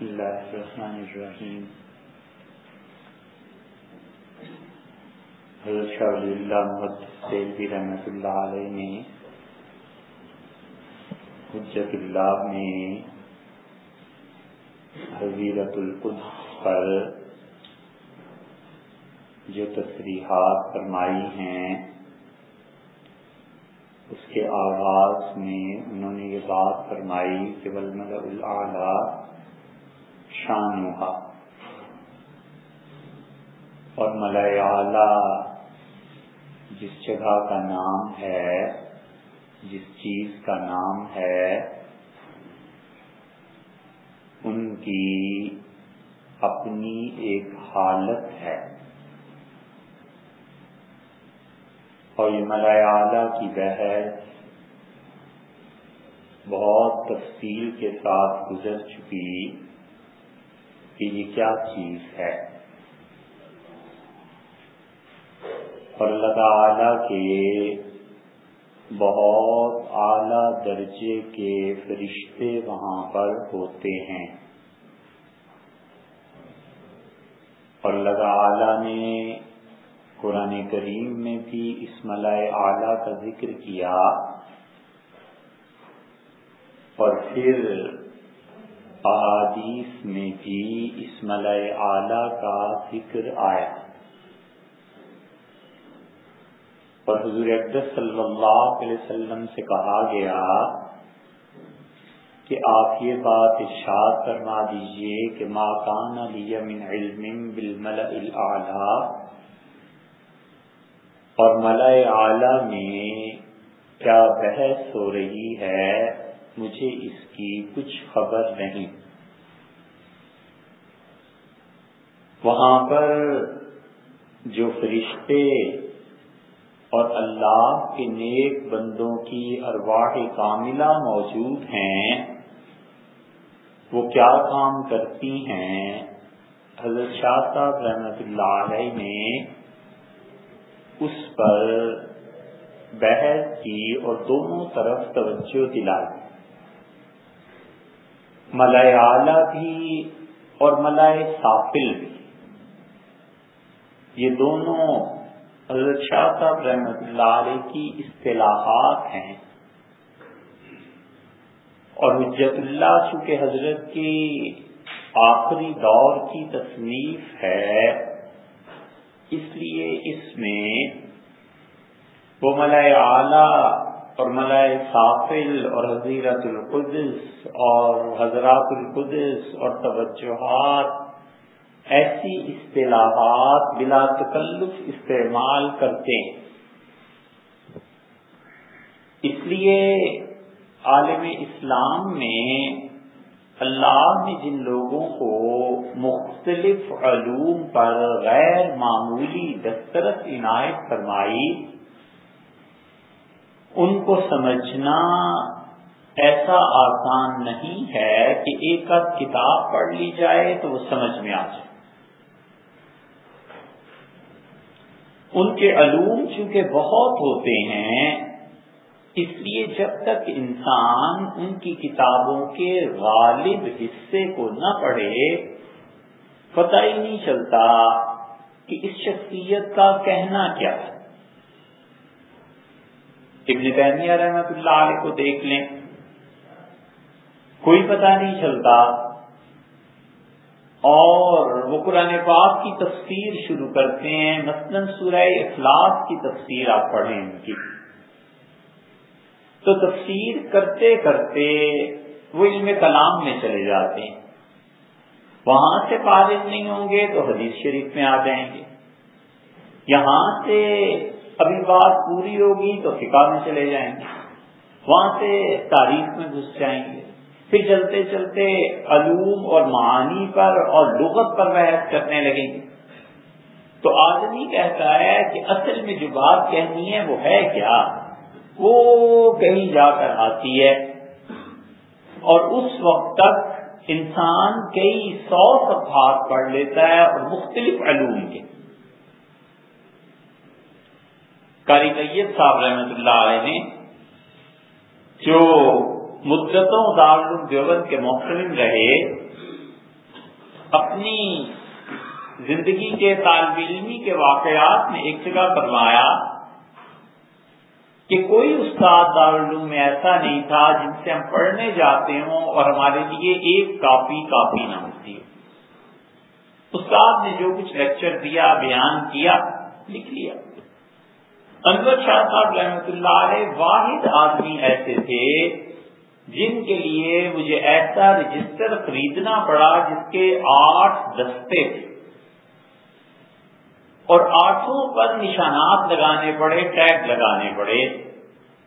بسم اللہ الرحمن الرحیم۔ حضرت شاہ ولی اللہ محدث سیلوی رحمت اللہ علیہ نے حجت اللہ میں حضیرت القدس پر جو تصریحات فرمائی ہیں، اس کے آغاز میں انہوں نے یہ بات فرمائی کہ ولمل الاعلیٰ شان اور ملائے اعلی، جس جگہ کا نام ہے، جس چیز کا نام ہے، ان کی اپنی ایک حالت ہے۔ اور یہ ملائے اعلی کی بحث بہت تفصیل کے ساتھ گزر چکی۔ کہ یہ کیا چیز ہے؟ اور اللہ تعالی کے بہت اعلی درجے کے فرشتے وہاں پر ہوتے ہیں۔ اور اللہ تعالی نے قرآن کریم میں بھی اس ملائے اعلی کا ذکر کیا۔ اور پھر احادیث میں بھی اس ملائے اعلی کا ذکر آیا۔ اور حضور اقدس صلی اللہ علیہ وسلم سے کہا گیا کہ آپ یہ بات ارشاد فرما دیجیے کہ ما کان علی من علم بالملأ الاعلی۔ اور ملائے اعلی میں کیا بحث ہو رہی ہے؟ مجھے اس کی کچھ خبر نہیں۔ وہاں پر جو فرشتے اور اللہ کے نیک بندوں کی ارواح کاملہ موجود ہیں، وہ کیا کام کرتی ہیں؟ حضرت شاہ صاحب رحمت اللہ علیہ نے اس پر بحث کی اور دونوں طرف توجہ دلائی۔ ملائے اعلی بھی اور ملائے سافل بھی۔ یہ دونوں حضرت شاہ صاحب رحمت اللہ علیہ کی اصطلاحات ہیں۔ اور حجت اللہ چونکہ حضرت کی آخری دور کی تصنیف ہے، اس لیے اس میں وہ ملائے اعلی اور ملائے سافل اور حضیرت القدس اور حضرات القدس اور توجہات، ایسی اصطلاحات بلا تکلف استعمال کرتے ہیں۔ اس لیے عالم اسلام میں اللہ نے جن لوگوں کو مختلف علوم پر غیر معمولی دسترس عنایت فرمائی ان کو سمجھنا ایسا آسان نہیں ہے کہ ایک آدھ کتاب پڑھ لی جائے تو وہ سمجھ میں آ جائے۔ ان کے علوم چونکہ بہت ہوتے ہیں، اس لیے جب تک انسان ان کی کتابوں کے غالب حصے کو نہ پڑھے، پتہ ہی نہیں چلتا کہ اس شخصیت کا کہنا کیا ہے۔ ابن تیمیہ رحمت اللہ علیہ کو دیکھ لیں۔ کوئی پتہ نہیں چلتا۔ اور وہ قرآن پاک کی تفسیر شروع کرتے ہیں۔ مثلاً سورہ اخلاص کی تفسیر آپ پڑھیں ان کی۔ تو تفسیر کرتے کرتے وہ علم کلام میں چلے جاتے ہیں۔ وہاں سے فارغ نہیں ہوں گے تو حدیث شریف میں آ جائیں گے۔ یہاں سے ابھی بات پوری ہوگی تو فقہ میں چلے جائیں گے۔ وہاں سے تاریخ میں گھس جائیں گے۔ پھر چلتے چلتے علوم اور معانی پر اور لغت پر بحث کرنے لگیں گے۔ تو آدمی کہتا ہے کہ اصل میں جو بات کہنی ہے وہ ہے کیا؟ وہ کہیں جا کر آتی ہے۔ اور اس وقت تک انسان کئی سو صفحات پڑھ لیتا ہے اور مختلف علوم کے۔ قاری طیب صاحب رحمت اللہ علیہ نے جو مدتوں دارالعلوم دیوبند کے محترم رہے، اپنی زندگی کے طالب علمی کے واقعات میں ایک جگہ فرمایا کہ کوئی استاد دارالعلوم میں ایسا نہیں تھا جن سے ہم پڑھنے جاتے ہوں اور ہمارے لیے ایک کاپی کاپی نہ ہوتی۔ استاد نے جو کچھ لیکچر دیا، بیان کیا، لکھ لیا۔ انور شاہ صاحب رحمۃ اللہ علیہ واحد آدمی ایسے تھے جن کے لیے مجھے ایسا رجسٹر خریدنا پڑا جس کے آٹھ دستے تھے۔ اور آٹھوں پر نشانات لگانے پڑے، ٹیگ لگانے پڑے۔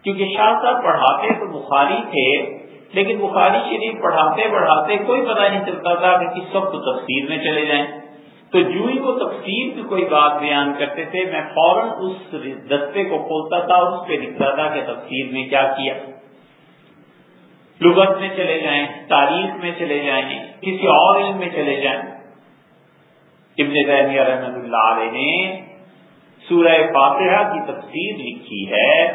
کیونکہ شاہ صاحب پڑھاتے تو بخاری تھے، لیکن بخاری شریف پڑھاتے پڑھاتے کوئی پتہ نہیں چلتا تھا کہ کس وقت تفسیر میں چلے جائیں۔ تو جو ہی وہ تفسیر کی کوئی بات بیان کرتے تھے، میں فوراً اس دستے کو کھولتا تھا اور اس پہ لکھتا تھا کہ تفسیر میں کیا کیا۔ لغت میں چلے جائیں، تاریخ میں چلے جائیں، کسی اور علم میں چلے جائیں۔ ابن تیمیہ رحمت اللہ علیہ نے سورہ فاتحہ کی تفسیر لکھی ہے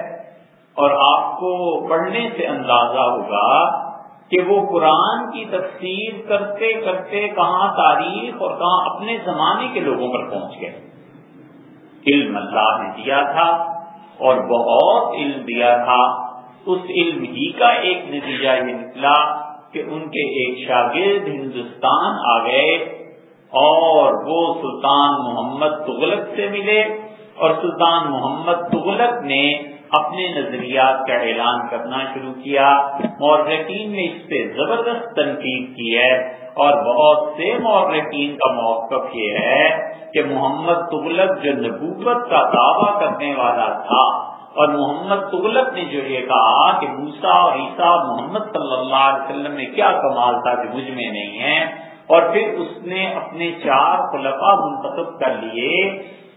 اور آپ کو پڑھنے سے اندازہ ہوگا کہ وہ قرآن کی تفسیر کرتے کرتے کہاں تاریخ اور کہاں اپنے زمانے کے لوگوں پر پہنچ گئے۔ علم اللہ نے دیا تھا اور بہت علم دیا تھا۔ اس علم ہی کا ایک نتیجہ یہ نکلا کہ ان کے ایک شاگرد ہندوستان آ گئے اور وہ سلطان محمد تغلق سے ملے اور سلطان محمد تغلق نے اپنے نظریات کا اعلان کرنا شروع کیا۔ مورخین نے اس پہ زبردست تنقید کی ہے اور بہت سے مورخین کا موقف یہ ہے کہ محمد تغلق جو نبوت کا دعویٰ کرنے والا تھا اور محمد تغلق نے جو یہ کہا کہ موسا اور عیسیٰ محمد صلی اللہ علیہ وسلم میں کیا کمال تھا جو مجھ میں نہیں ہے۔ اور پھر اس نے اپنے چار خلفا منتخب کر لیے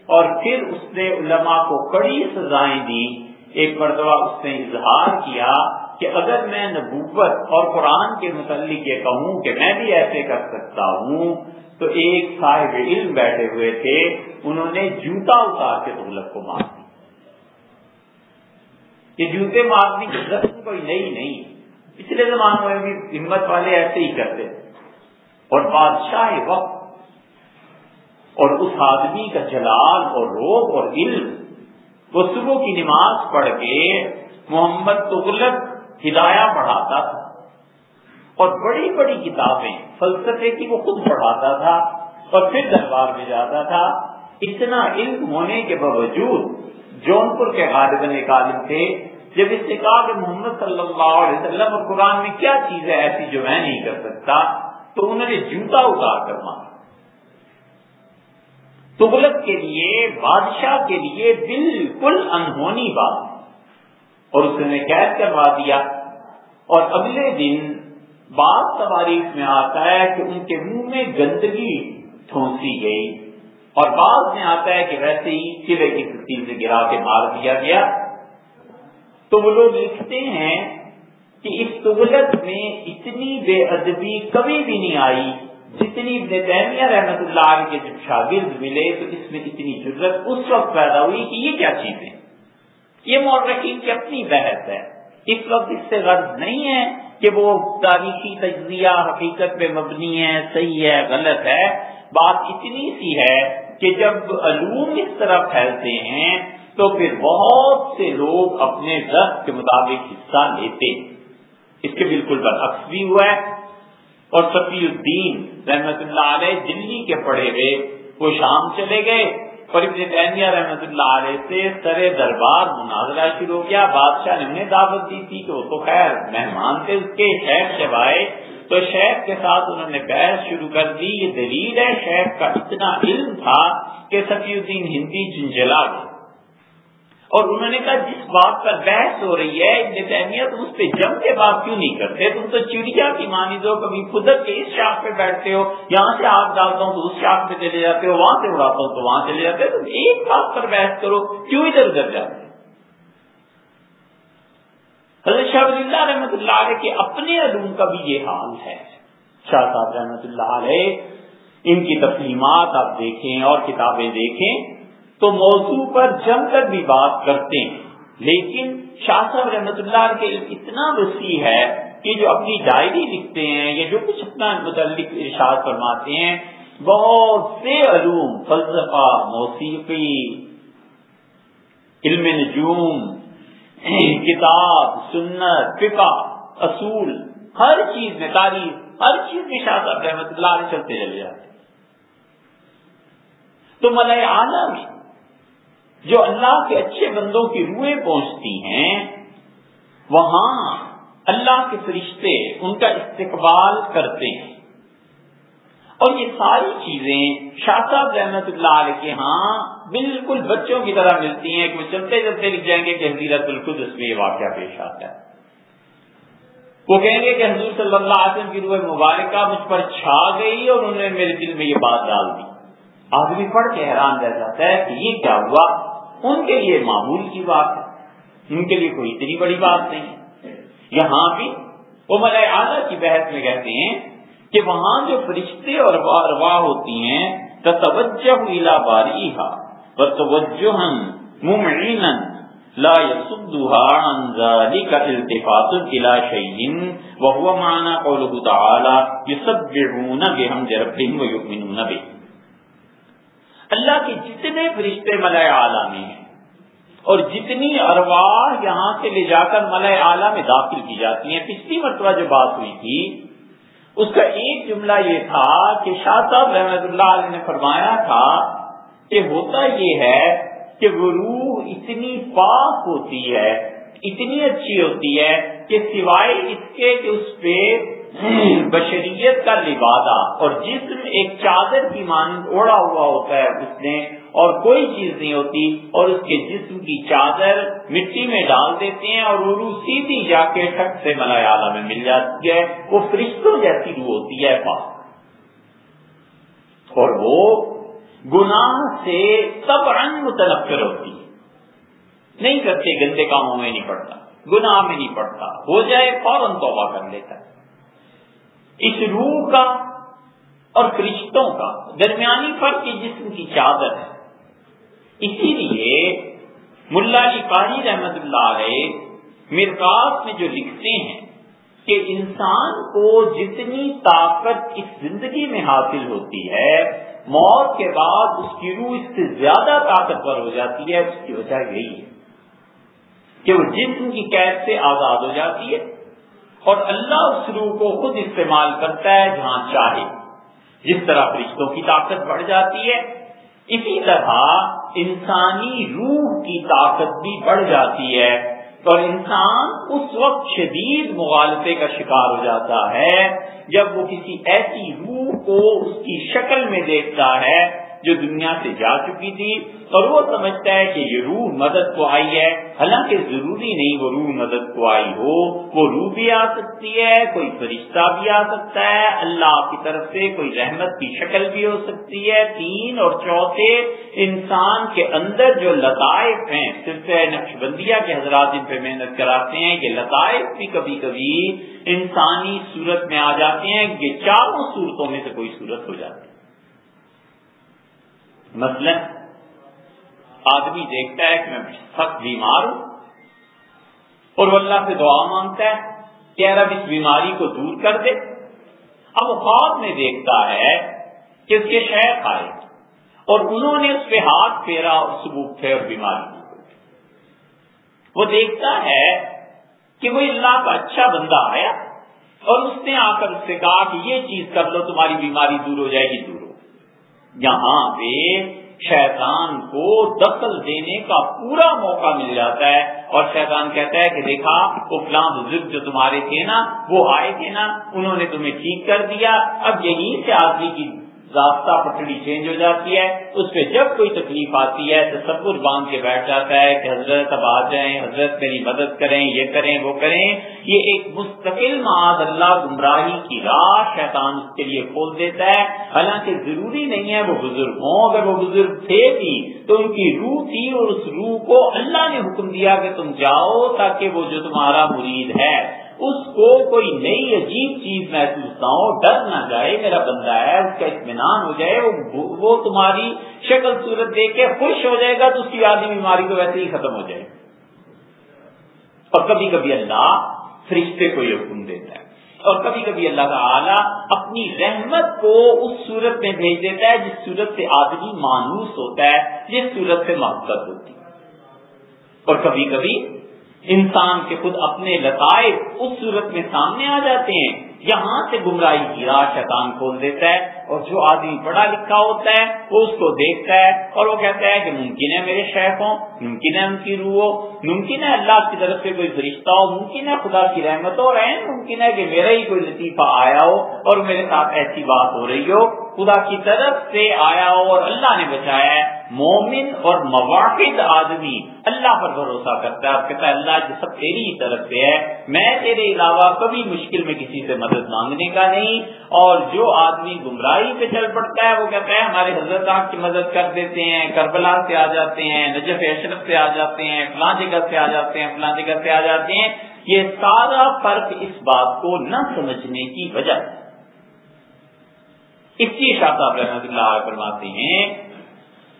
اور پھر اس نے علماء کو کڑی سزائیں دی ایک مرتبہ اس نے اظہار کیا کہ اگر میں نبوت اور قرآن کے متعلق یہ کہوں کہ میں بھی ایسے کر سکتا ہوں، تو ایک صاحب علم بیٹھے ہوئے تھے، انہوں نے جوتا اتار کے دولت کو مار دی یہ جوتے مارنے کی رسم کوئی نئی نہیں۔ پچھلے زمانوں میں بھی ہمت والے ایسے ہی کرتے اور بادشاہ وقت اور اس آدمی کا جلال اور روب اور علم وہ صبح کی نماز پڑھ کے محمد تغلق ہدایہ پڑھاتا تھا۔ اور بڑی بڑی کتابیں، فلسفے کی وہ خود پڑھاتا تھا اور پھر دربار میں جاتا تھا۔ اتنا علم ہونے کے باوجود جونپور کے غالب ایک عالم تھے۔ جب اس نے کہا کہ محمد صلی اللہ علیہ وسلم، اور قرآن میں کیا چیز ہے ایسی جو میں نہیں کر سکتا، تو انہوں نے جوتا اتار کر مارا تغلق کے لیے، بادشاہ کے لیے بالکل انہونی بات۔ اور اس نے قید کروا دیا۔ اور اگلے دن بعض تاریخ میں آتا ہے کہ ان کے منہ میں گندگی ٹھونسی گئی۔ اور بعض میں آتا ہے کہ ویسے ہی قلعے کی کسی سے گرا کے مار دیا گیا۔ تو وہ لوگ لکھتے ہیں کہ اس سہولت میں اتنی بے ادبی کبھی بھی نہیں آئی۔ جتنی ابن تیمیہ رحمت اللہ علیہ کے جب شاگرد ملے تو اس میں اتنی ضرورت اس وقت پیدا ہوئی کہ یہ کیا چیز ہے یہ مورخین کی اپنی بحث ہے۔ اس وقت اس سے غرض نہیں ہے کہ وہ تاریخی تجزیہ حقیقت پہ مبنی ہے، صحیح ہے، غلط ہے۔ بات اتنی سی ہے کہ جب علوم اس طرح پھیلتے ہیں تو پھر بہت سے لوگ اپنے ضبط کے مطابق حصہ لیتے اس کے بالکل برعکس بھی ہوا ہے۔ اور صفی الدین رحمت اللہ علیہ دلی کے پڑھے ہوئے، وہ شام چلے گئے۔ اور ابن تیمیہ رحمت اللہ علیہ سے سر دربار مناظرہ شروع ہو گیا بادشاہ نے انہیں دعوت دی تھی کہ وہ تو خیر مہمان تھے، اس کے شیخ جب آئے۔ تو شیخ کے ساتھ انہوں نے بحث شروع کر دی۔ یہ دلیل ہے شیخ کا اتنا علم تھا کہ صفی الدین ہندی جنجلا گئے۔ اور انہوں نے کہا، جس بات پر بحث ہو رہی ہے، ابن تیمیہ تم اس پہ جم کے بات کیوں نہیں کرتے؟ تم تو چڑیا کی مانی دو، کبھی قدرت کے اس شاخ پہ بیٹھتے ہو، یہاں سے آگ ڈالتا ہوں تو اس شاخ پہ چلے جاتے ہو، وہاں سے اڑاتا ہوں تو وہاں چلے جاتے ہو۔ تم ایک بات پر بحث کرو، کیوں ادھر ادھر جاتے حضرت شاہ ولی اللہ رحمۃ اللہ علیہ کے اپنے علوم کا بھی یہ حال ہے۔ شاہ صاحب رحمۃ اللہ علیہ، ان کی تفلیمات آپ دیکھیں اور کتابیں دیکھیں۔ تو موضوع پر جم کر بھی بات کرتے ہیں۔ لیکن شاہ صاحب رحمت اللہ کے اتنا وسیع ہے کہ جو اپنی ڈائری لکھتے ہیں یا جو کچھ اپنا متعلق ارشاد فرماتے ہیں، بہت سے علوم، فلسفہ، موسیقی، علم نجوم، کتاب، سنت، فقہ، اصول، ہر چیز میں تاریخ، ہر چیز میں شاہ صاحب رحمت اللہ علیہ چلتے چلے جاتے تو ملئے اعلیٰ میں جو اللہ کے اچھے بندوں کی روحیں پہنچتی ہیں، وہاں اللہ کے فرشتے ان کا استقبال کرتے ہیں۔ اور یہ ساری چیزیں شاہ صاحب رحمت اللہ علیہ کے ہاں بالکل بچوں کی طرح ملتی ہیں۔ کہ وہ چلتے چلتے لکھ جائیں گے کہ حضیرت الخود اس میں یہ واقعہ پیش آتا ہے۔ وہ کہیں گے کہ حضور صلی اللہ علیہ وسلم کی روح مبارکہ مجھ پر چھا گئی اور انہوں نے میرے دل میں یہ بات ڈال دی۔ آدمی پڑھ کے حیران رہ جاتا ہے کہ یہ کیا ہوا؟ ان کے لیے معمول کی بات ہے۔ ان کے لیے کوئی اتنی بڑی بات نہیں ہے۔ یہاں بھی وہ ملائے اعلیٰ کی بحث میں کہتے ہیں کہ وہاں جو فرشتے اور روا ہوتی ہیں توجہ الا باری توجہ ممعینا، لا يصدها عن ذلك التفات الى شيء وهو معنى قوله تعالى يسبحون بحمد ربهم ويؤمنون به۔ اللہ کے جتنے فرشتے ملائے اعلیٰ میں ہیں، اور جتنی ارواح یہاں سے لے جا کر ملائے اعلیٰ میں داخل کی جاتی ہیں۔ پچھلی مرتبہ جو بات ہوئی تھی، اس کا ایک جملہ یہ تھا کہ شاہ صاحب رحمت اللہ علیہ نے فرمایا تھا کہ ہوتا یہ ہے کہ وہ روح اتنی پاک ہوتی ہے، اتنی اچھی ہوتی ہے کہ سوائے اس کے کہ اس پہ بشریت کا لبادہ اور جسم ایک چادر کی مانند اوڑا ہوا ہوتا ہے اس نے، اور کوئی چیز نہیں ہوتی، اور اس کے جسم کی چادر مٹی میں ڈال دیتے ہیں اور روح سیدھی جا کے ٹک سے ملایا میں مل جاتی ہے۔ وہ فرشتوں جیسی روح ہوتی ہے پاک اور وہ گناہ سے سب رنگ متنفر ہوتی ہے۔ نہیں کرتے، گندے کاموں میں نہیں پڑتا، گناہ میں نہیں پڑتا۔ ہو جائے فوراً توبہ کر لیتا ہے۔ اس روح کا اور فرشتوں کا درمیانی فرق جسم کی چادر ہے۔ اسی لیے ملا علی قاری رحمت اللہ علیہ مرکاس میں جو لکھتے ہیں کہ انسان کو جتنی طاقت اس زندگی میں حاصل ہوتی ہے، موت کے بعد اس کی روح اس سے زیادہ طاقتور ہو جاتی ہے، اس کی وجہ یہی ہے کہ وہ جسم کی قید سے آزاد ہو جاتی ہے۔ اور اللہ اس روح کو خود استعمال کرتا ہے جہاں چاہے۔ جس طرح فرشتوں کی طاقت بڑھ جاتی ہے، اسی طرح انسانی روح کی طاقت بھی بڑھ جاتی ہے۔ اور انسان اس وقت شدید مغالطے کا شکار ہو جاتا ہے، جب وہ کسی ایسی روح کو اس کی شکل میں دیکھتا ہے جو دنیا سے جا چکی تھی اور وہ سمجھتا ہے کہ یہ روح مدد کو آئی ہے۔ حالانکہ ضروری نہیں وہ روح مدد کو آئی ہو، وہ روح بھی آ سکتی ہے، کوئی فرشتہ بھی آ سکتا ہے، اللہ کی طرف سے کوئی رحمت کی شکل بھی ہو سکتی ہے۔ تین اور چوتھے، انسان کے اندر جو لطائف ہیں، صرف نقش بندیا کے حضرات ان پہ محنت کراتے ہیں یہ لطائف بھی کبھی کبھی انسانی صورت میں آ جاتے ہیں، یہ چاروں صورتوں میں سے کوئی صورت ہو جاتی ہے۔ مثلا آدمی دیکھتا ہے کہ میں سخت بیمار ہوں اور وہ اللہ سے دعا مانگتا ہے کہ رب اس بیماری کو دور کر دے۔ اب وہ خواب میں دیکھتا ہے کہ اس کے شہر آئے اور انہوں نے اس پہ ہاتھ پھیرا اور سبوک تھے اور بیماری وہ دیکھتا ہے کہ وہ اللہ کا اچھا بندہ آیا اور اس نے آ کر اس سے کہا کہ یہ چیز کر لو، تمہاری بیماری دور ہو جائے گی، دور یہاں پہ شیطان کو دخل دینے کا پورا موقع مل جاتا ہے اور شیطان کہتا ہے کہ دیکھا، وہ فلاں بزرگ جو تمہارے تھے نا، وہ آئے تھے نا، انہوں نے تمہیں ٹھیک کر دیا، اب یہیں سے آدمی کی راستہ پٹڑی چینج ہو جاتی ہے، اس پہ جب کوئی تکلیف آتی ہے تو سب کچھ باندھ کے بیٹھ جاتا ہے کہ حضرت اب آ جائیں، حضرت میری مدد کریں، یہ کریں، وہ کریں۔ یہ ایک مستقل معاذ اللہ گمراہی کی راہ شیطان اس کے لیے کھول دیتا ہے۔ حالانکہ ضروری نہیں ہے وہ بزرگ ہوں، اگر وہ بزرگ تھے بھی تو ان کی روح تھی اور اس روح کو اللہ نے حکم دیا کہ تم جاؤ تاکہ وہ جو تمہارا مرید ہے۔ اس کو کوئی نئی عجیب چیز محسوس نہ ہو، ڈر نہ جائے، میرا بندہ ہے، اس کا اطمینان ہو جائے، وہ تمہاری شکل صورت دیکھ کے خوش ہو جائے گا تو اس کی آدھی بیماری تو ویسے ہی ختم ہو جائے اور کبھی کبھی اللہ فرشتے کو یہ حکم دیتا ہے۔ اور کبھی کبھی اللہ تعالی اپنی رحمت کو اس صورت میں بھیج دیتا ہے جس صورت سے آدمی مانوس ہوتا ہے، جس صورت سے محبت ہوتی ہے۔ اور کبھی کبھی انسان کے خود اپنے لطائف اس صورت میں سامنے آ جاتے ہیں۔ یہاں سے گمراہی کی راہ شیطان کھول دیتا ہے اور جو آدمی پڑھا لکھا ہوتا ہے وہ اس کو دیکھتا ہے اور وہ کہتا ہے کہ ممکن ہے میرے شیخ ہوں، ممکن ہے ان کی روح ہو، ممکن ہے اللہ کی طرف سے کوئی فرشتہ ہو، ممکن ہے خدا کی رحمت ہو رہے ممکن ہے کہ میرا ہی کوئی لطیفہ آیا ہو اور میرے ساتھ ایسی بات ہو رہی ہو۔ خدا کی طرف سے آیا ہو اور اللہ نے بچایا ہے۔ مومن اور مواقع آدمی اللہ پر بھروسہ کرتا ہے اور کہتا ہے، اللہ جو سب تیری ہی طرف سے ہے، میں تیرے علاوہ کبھی مشکل میں کسی سے مدد مانگنے کا نہیں۔ اور جو آدمی گمراہی پہ چل پڑتا ہے، وہ کہتا ہے، ہمارے حضرت آپ کی مدد کر دیتے ہیں، کربلا سے آ جاتے ہیں، نجف اشرف سے آ جاتے ہیں، فلاں جگہ سے آ جاتے ہیں، فلاں جگہ سے آ جاتے ہیں۔ یہ سارا فرق اس بات کو نہ سمجھنے کی وجہ اس لیے شاہ صاحب رحمت اللہ فرماتے ہیں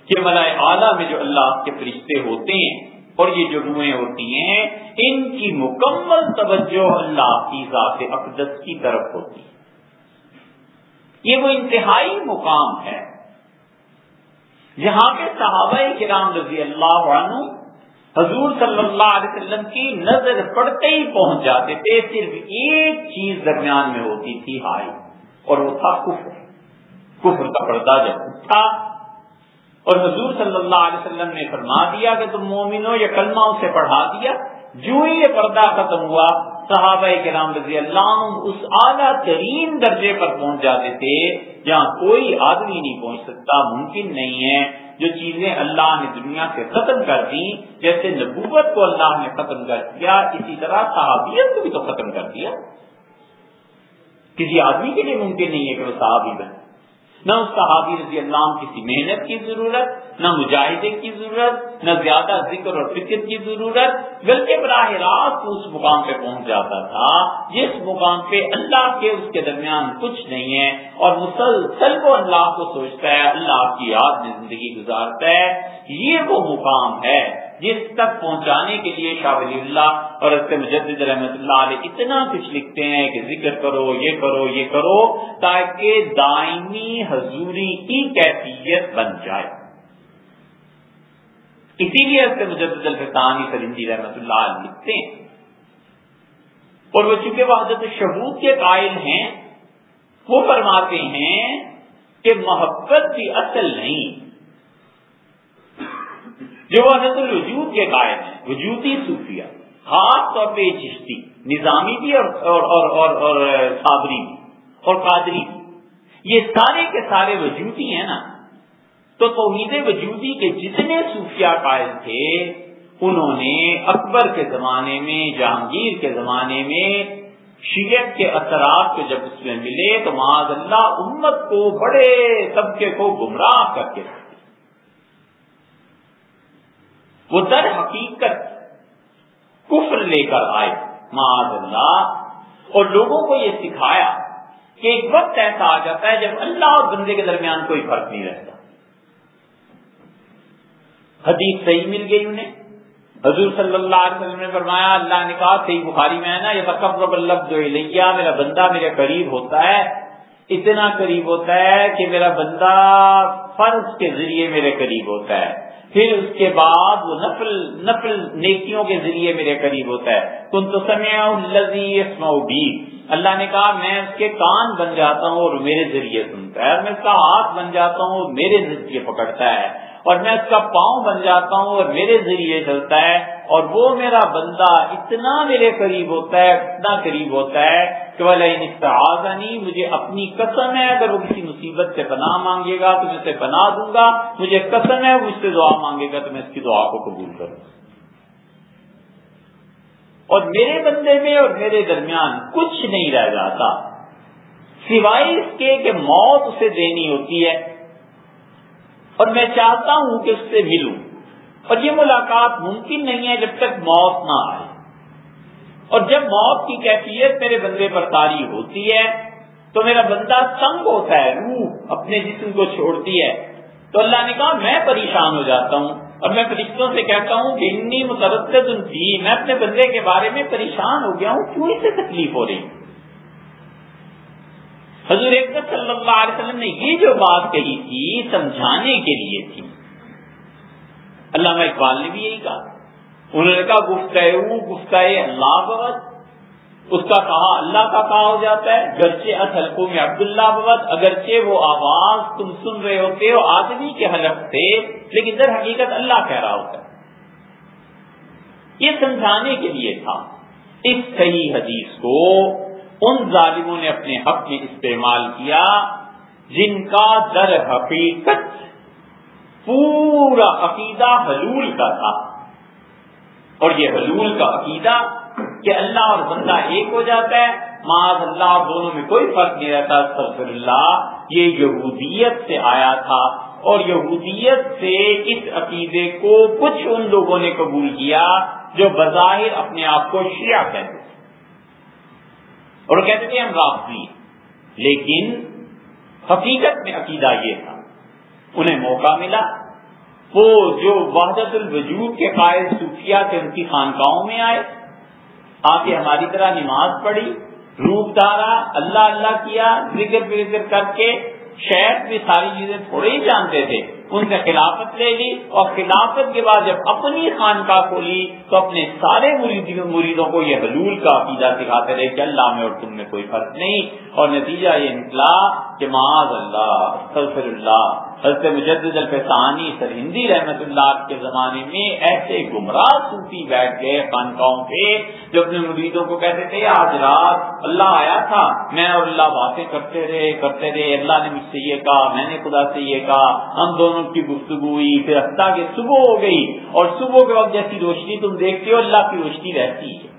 کہ ملائے اعلیٰ میں جو اللہ کے فرشتے ہوتے ہیں اور یہ جو روحیں ہوتی ہیں، ان کی مکمل توجہ اللہ کی ذات اقدس کی طرف ہوتی ہے۔ یہ وہ انتہائی مقام ہے جہاں کے صحابہ کرام رضی اللہ عنہ حضور صلی اللہ علیہ وسلم کی نظر پڑتے ہی پہنچ جاتے تھے، صرف ایک چیز درمیان میں ہوتی تھی ہائی اور وہ تھا کفر۔ کفر کا پردہ جب اٹھا اور حضور صلی اللہ علیہ وسلم نے فرما دیا کہ تم مومنو یا کلمہ اسے پڑھا دیا۔ جو ہی یہ پردہ ختم ہوا، صحابہ کے نام رضی اللہ عنہ اس اعلیٰ ترین درجے پر پہنچ جاتے تھے جہاں کوئی آدمی نہیں پہنچ سکتا، ممکن نہیں ہے۔ جو چیزیں اللہ نے دنیا سے ختم کر دی جیسے نبوت کو اللہ نے ختم کر دیا، اسی طرح صحابیت کو بھی تو ختم کر دیا۔ کسی آدمی کے لیے ممکن نہیں ہے کہ وہ صحابی بنے۔ نہ اس صحابی رضی اللہ عنہ کسی محنت کی ضرورت، نہ مجاہدے کی ضرورت، نہ زیادہ ذکر اور فکر کی ضرورت، بلکہ براہ راست اس مقام پہ پہنچ جاتا تھا، جس مقام پہ اللہ کے اس کے درمیان کچھ نہیں ہے اور مسلسل وہ اللہ کو سوچتا ہے، اللہ کی یاد میں زندگی گزارتا ہے، یہ وہ مقام ہے جس تک پہنچانے کے لیے شاہ ولی اللہ اور اس مجدد رحمت اللہ علیہ اتنا کچھ لکھتے ہیں کہ ذکر کرو، یہ کرو یہ کرو، تاکہ دائمی حضوری کی کیفیت بن جائے۔ اسی لیے اس مجدد الفتانی فرندی رحمت اللہ علیہ لکھتے ہیں۔ اور وہ چونکہ وہ حضرت شہود کے قائل ہیں، وہ فرماتے ہیں کہ محبت کی اصل نہیں۔ جو حضرت الوجود کے قائم ہیں وجودی صوفیہ خاص طور پہ چشتی نظامی بھی اور اور اور اور, اور صابری بھی اور قادری بھی۔ یہ سارے کے سارے وجودی ہیں نا۔ تو توحید وجودی کے جتنے صوفیہ قائل تھے انہوں نے اکبر کے زمانے میں جہانگیر کے زمانے میں شیعت کے اثرات کے جب اس میں ملے تو معاذ اللہ امت کو بڑے طبقے کو گمراہ کر کے وہ در حقیقت کفر لے کر آئے۔ معاذ اللہ اور لوگوں کو یہ سکھایا کہ ایک وقت ایسا آ جاتا ہے جب اللہ اور بندے کے درمیان کوئی فرق نہیں رہتا۔ حدیث صحیح مل گئی انہیں۔ حضور صلی اللہ علیہ وسلم نے فرمایا، اللہ نے کہا، صحیح بخاری میں ہے نا، یہ تقرب لفظ لیا میرا بندہ میرے قریب ہوتا ہے۔ اتنا قریب ہوتا ہے کہ میرا بندہ فرض کے ذریعے میرے قریب ہوتا ہے۔ پھر اس کے بعد وہ نفل نفل نیکیوں کے ذریعے میرے قریب ہوتا ہے۔ تم تو سمے بھی اللہ نے کہا، میں اس کے کان بن جاتا ہوں اور میرے ذریعے سنتا ہے، اور میں اس کا ہاتھ بن جاتا ہوں اور میرے ذریعے پکڑتا ہے۔ اور میں اس کا پاؤں بن جاتا ہوں اور میرے ذریعے چلتا ہے اور وہ میرا بندہ اتنا میرے قریب ہوتا ہے، اتنا قریب ہوتا ہے کہ وہ مجھے اپنی قسم ہے، اگر وہ کسی مصیبت سے پناہ مانگے گا تو میں اسے پناہ دوں گا، مجھے قسم ہے، وہ اس سے دعا مانگے گا تو میں اس کی دعا کو قبول کروں اور میرے بندے میں اور میرے درمیان کچھ نہیں رہ جاتا، سوائے اس کے کہ موت اسے دینی ہوتی ہے۔ اور میں چاہتا ہوں کہ اس سے ملوں۔ اور یہ ملاقات ممکن نہیں ہے جب تک موت نہ آئے۔ اور جب موت کی کیفیت میرے بندے پر تاری ہوتی ہے، تو میرا بندہ تنگ ہوتا ہے، روح اپنے جسم کو چھوڑتی ہے۔ تو اللہ نے کہا، میں پریشان ہو جاتا ہوں۔ اور میں فرشتوں سے کہتا ہوں کہ انی مترد میں اپنے بندے کے بارے میں پریشان ہو گیا ہوں، کیوں اسے تکلیف ہو رہی؟ حضور صلی اللہ علیہ وسلم نے یہ جو بات کہی تھی، سمجھانے کے لیے تھی۔ علامہ اقبال نے بھی یہی کہا۔ انہوں نے کہا گفتہ گفتہ اللہ بہت اس کا کہا، اللہ کا کہا ہو جاتا ہے، گرچہ اصل میں عبداللہ ببت اگرچہ وہ آواز تم سن رہے ہوتے ہو، آدمی کے حلف تھے لیکن در حقیقت اللہ کہہ رہا ہوتا ہے۔ یہ سمجھانے کے لیے تھا۔ اس صحیح حدیث کو ان ظالموں نے اپنے حق میں استعمال کیا جن کا در حقیقت پورا عقیدہ حلول کا تھا۔ اور یہ حلول کا عقیدہ کہ اللہ اور بندہ ایک ہو جاتا ہے، معاذ اللہ اور دونوں میں کوئی فرق نہیں رہتا۔ سفر اللہ، یہ یہودیت سے آیا تھا۔ اور یہودیت سے اس عقیدے کو کچھ ان لوگوں نے قبول کیا جو بظاہر اپنے آپ کو شیعہ کہتے اور کہتے تھے ہم رافضی لیکن حقیقت میں عقیدہ یہ تھا، انہیں موقع ملا۔ وہ جو وحدت الوجود کے قائد صوفیہ تھے، ان کی خانقاہوں میں آئے۔ آ کے ہماری طرح نماز پڑھی، روپ دارا اللہ اللہ کیا، ذکر ذکر کر کے شہر بھی ساری چیزیں تھوڑے ہی جانتے تھے۔ ان سے خلافت لے لی اور خلافت کے بعد جب اپنی خانقاہ کھولی تو اپنے سارے مریدوں کو یہ حلول کا عقیدہ سکھاتے رہے کہ اللہ میں اور تم میں کوئی فرق نہیں اور نتیجہ یہ نکلا کہ معاذ اللہ اللہ حضرت مجدد الفسانی سر ہندی رحمت اللہ کے زمانے میں ایسے گمراہ صوفی بیٹھ گئے خانقاہوں پہ جو اپنے مریدوں کو کہتے تھے آج رات اللہ آیا تھا، میں اور اللہ باتیں کرتے رہے کرتے رہے، اللہ نے مجھ سے یہ کہا، میں نے خدا سے یہ کہا، ہم دونوں کی گفتگو ہوئی، پھر ہفتہ کے صبح ہو گئی، اور صبح کے وقت جیسی روشنی تم دیکھتے ہو، اللہ کی روشنی رہتی ہے۔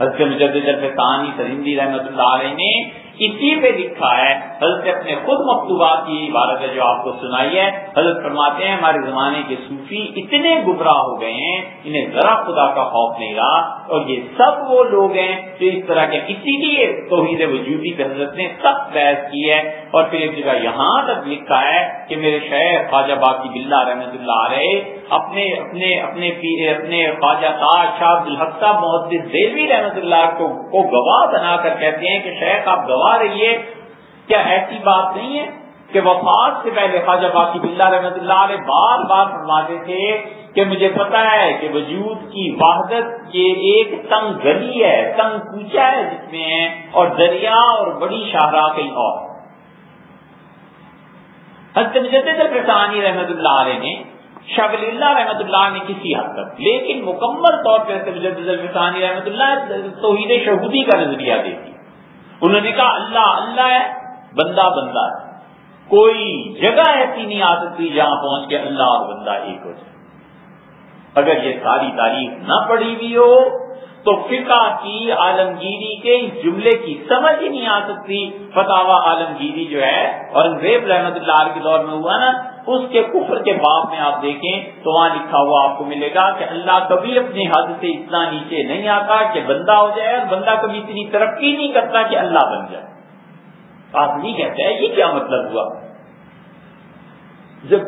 حضرت مجدد الفسانی سر ہندی رحمت اللہ علیہ نے اسی پہ لکھا ہے، حضرت اپنے خود مکتوبات کی عبارت ہے جو آپ کو سنائی ہے۔ حضرت فرماتے ہیں، ہمارے زمانے کے صوفی اتنے گمراہ ہو گئے ہیں، انہیں ذرا خدا کا خوف نہیں رہا۔ اور یہ سب وہ لوگ ہیں جو اس طرح کے اسی لیے توحید وجودی پہ حضرت نے سخت بحث کی ہے۔ اور پھر ایک جگہ یہاں تک لکھا ہے کہ میرے شہر خواجہ باقی بلّہ رحمت اللہ علیہ اپنے اپنے اپنے اپنے خواجہ تاج شاہ عبد الحق صاحب محدود دلوی رحمت اللہ کو گواہ بنا کر کہتے ہیں کہ شیخ آپ گواہ رہی ہے کیا ایسی بات نہیں ہے کہ وفات سے پہلے خواجہ باقی بلّہ رحمت اللہ علیہ بار بار فرماتے تھے کہ مجھے پتا ہے کہ وجود کی وحدت یہ ایک تنگ گلی ہے، تنگ کوچا ہے جس میں ہے اور دریا اور بڑی شاہراہ کہیں اور۔ حضرت مجدد الفسانی رحمت اللہ علیہ نے شاہ اللہ رحمت اللہ نے کسی حد تک، لیکن مکمل طور پر مجدد الفسانی رحمت اللہ توحید شہودی کا نظریہ دیتی انہوں نے کہا، اللہ اللہ ہے، بندہ بندہ ہے۔ کوئی جگہ ایسی نہیں آ سکتی جہاں پہنچ کے اللہ اور بندہ ایک ہو جائے۔ اگر یہ ساری تاریخ نہ پڑھی بھی ہو تو فقہ کی عالمگیری کے اس جملے کی سمجھ ہی نہیں آ سکتی۔ فتح عالمگیری جو ہے اور انگریز رحمت اللہ کے دور میں ہوا نا، اس کے کفر کے باپ میں آپ دیکھیں تو وہاں لکھا ہوا آپ کو ملے گا کہ اللہ کبھی اپنی حد سے اتنا نیچے نہیں آتا کہ بندہ ہو جائے اور بندہ کبھی اتنی ترقی نہیں کرتا کہ اللہ بن جائے۔ آپ نہیں کہتے ہیں، یہ کیا مطلب ہوا؟ جب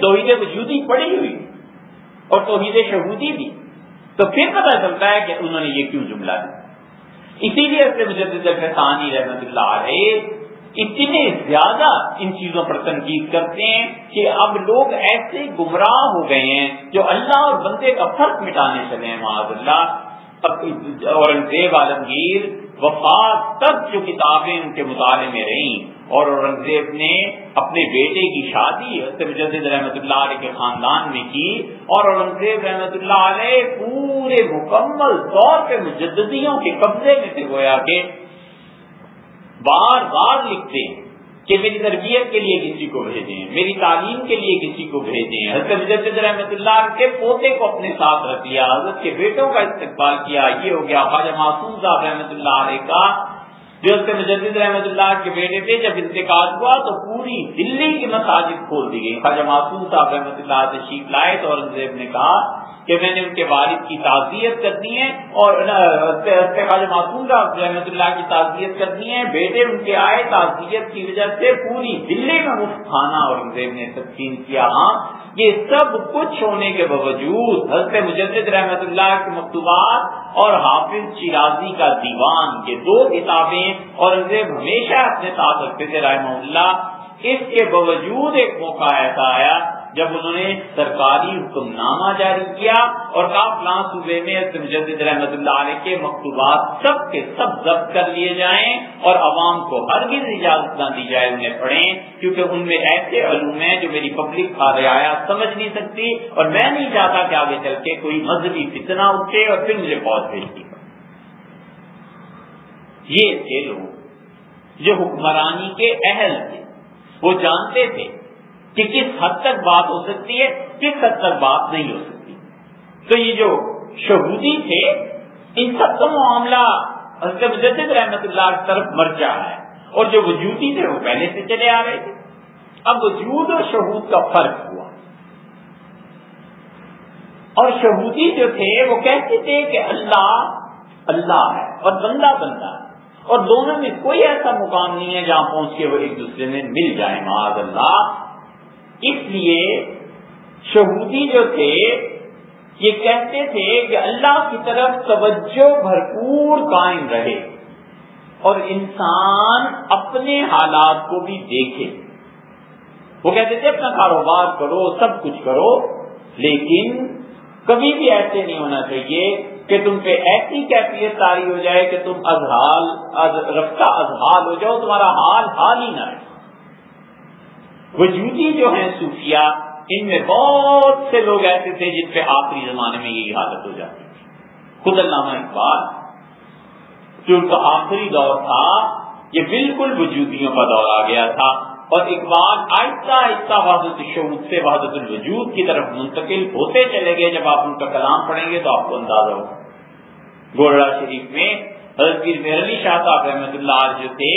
توحید وجودی پڑی ہوئی اور توحید شہودی بھی۔ تو پھر پتہ چلتا ہے کہ انہوں نے یہ کیوں جملہ دیا۔ اسی لیے مجدد ثانی رحمت اللہ علیہ اتنے زیادہ ان چیزوں پر تنقید کرتے ہیں کہ اب لوگ ایسے گمراہ ہو گئے ہیں جو اللہ اور بندے کا فرق مٹانے چلے ہیں، معاذ اللہ۔ اورنگزیب عالمگیر وفات تک جو کتابیں ان کے مطالعے میں رہیں اور اورنگزیب نے اپنے بیٹے کی شادی مجدد رحمت اللہ علیہ کے خاندان میں کی اور اورنگزیب رحمت اللہ علیہ پورے مکمل طور پہ مجددیوں کے قبضے میں سے گویا کہ بار بار لکھتے ہیں کہ میری تربیت کے لیے کسی کو بھیجیں، میری تعلیم کے لیے کسی کو بھیجیں۔ حضرت مجدد رحمت اللہ کے پوتے کو اپنے ساتھ رکھ لیا، حضرت کے بیٹوں کا استقبال کیا، یہ ہو گیا خواجہ معصوم صاحب رحمت اللہ علیہ کا جو حضرت مجدد رحمت اللہ کے بیٹے تھے، جب انتقال ہوا تو پوری دلی کی مساجد کھول دی گئی خواجہ معصوم صاحب رحمت اللہ تشریف لائے تو اورنگزیب نے کہا کہ میں نے ان کے والد کی تعزیت کرنی ہے اور خواجہ معصوم کا رحمت اللہ کی تعزیت کرنی ہے بیٹے ان کے آئے تعزیت کی وجہ سے پوری دلی میں مفت کھانا اور نے تقسیم کیا۔ ہاں یہ سب کچھ ہونے کے باوجود حضرت مجدد رحمت اللہ کے مکتوبات اور حافظ شیرازی کا دیوان، یہ دو کتابیں اور ہمیشہ اپنے ساتھ رکھتے تھے، رحمہ اللہ۔ اس کے باوجود ایک موقع ایسا آیا جب انہوں نے سرکاری حکم نامہ جاری کیا اور کافلاں صوبے میں مجدد رحمت اللہ علیہ کے مکتوبات سب کے سب ضبط کر لیے جائیں اور عوام کو ہر اجازت نہ دی جائے انہیں پڑھیں، کیونکہ ان میں ایسے علوم ہیں جو میری پبلک کا رعایا سمجھ نہیں سکتی اور میں نہیں چاہتا کہ آگے چل کے کوئی مذہبی فتنہ اٹھے اور پھر مجھے بہت بھیج یہ تھے لوگ جو حکمرانی کے اہل تھے۔ وہ جانتے تھے کہ کس حد تک بات ہو سکتی ہے، کس حد تک بات نہیں ہو سکتی۔ تو یہ جو شہودی تھے، ان سب کا معاملہ حضرت مجدد رحمت اللہ کی طرف مر رہا ہے۔ اور جو وجودی تھے، وہ پہلے سے چلے آ رہے تھے۔ اب وجود اور شہود کا فرق ہوا۔ اور شہودی جو تھے، وہ کہتے تھے کہ اللہ اللہ ہے اور بندہ بندہ ہے۔ اور دونوں میں کوئی ایسا مقام نہیں ہے جہاں پہنچ کے وہ ایک دوسرے میں مل جائیں، معاذ اللہ۔ اس لیے شہودی جو تھے، یہ کہتے تھے کہ اللہ کی طرف توجہ بھرپور قائم رہے اور انسان اپنے حالات کو بھی دیکھے۔ وہ کہتے تھے، اپنا کاروبار کرو، سب کچھ کرو، لیکن کبھی بھی ایسے نہیں ہونا چاہیے کہ تم پہ ایسی کیفیت تاری ہو جائے کہ تم ازحال رفتہ ازحال ہو جاؤ، تمہارا حال حال ہی نہ رہے۔ وجودی جو ہیں صوفیہ ان میں بہت سے لوگ ایسے تھے جن پہ آخری زمانے میں یہی حالت ہو جاتی تھی۔ خود علامہ اقبال، جو ان کا آخری دور تھا، یہ بالکل وجودیوں کا دور آ گیا تھا۔ اور اقبال آہستہ آہستہ وحدت الشعود سے وحدت الوجود کی طرف منتقل ہوتے چلے گئے۔ جب آپ ان کا کلام پڑھیں گے تو آپ کو اندازہ ہوگا۔ گوڑا شریف میں حضرت میر علی شاہ صاحب رحمۃ اللہ جو تھے،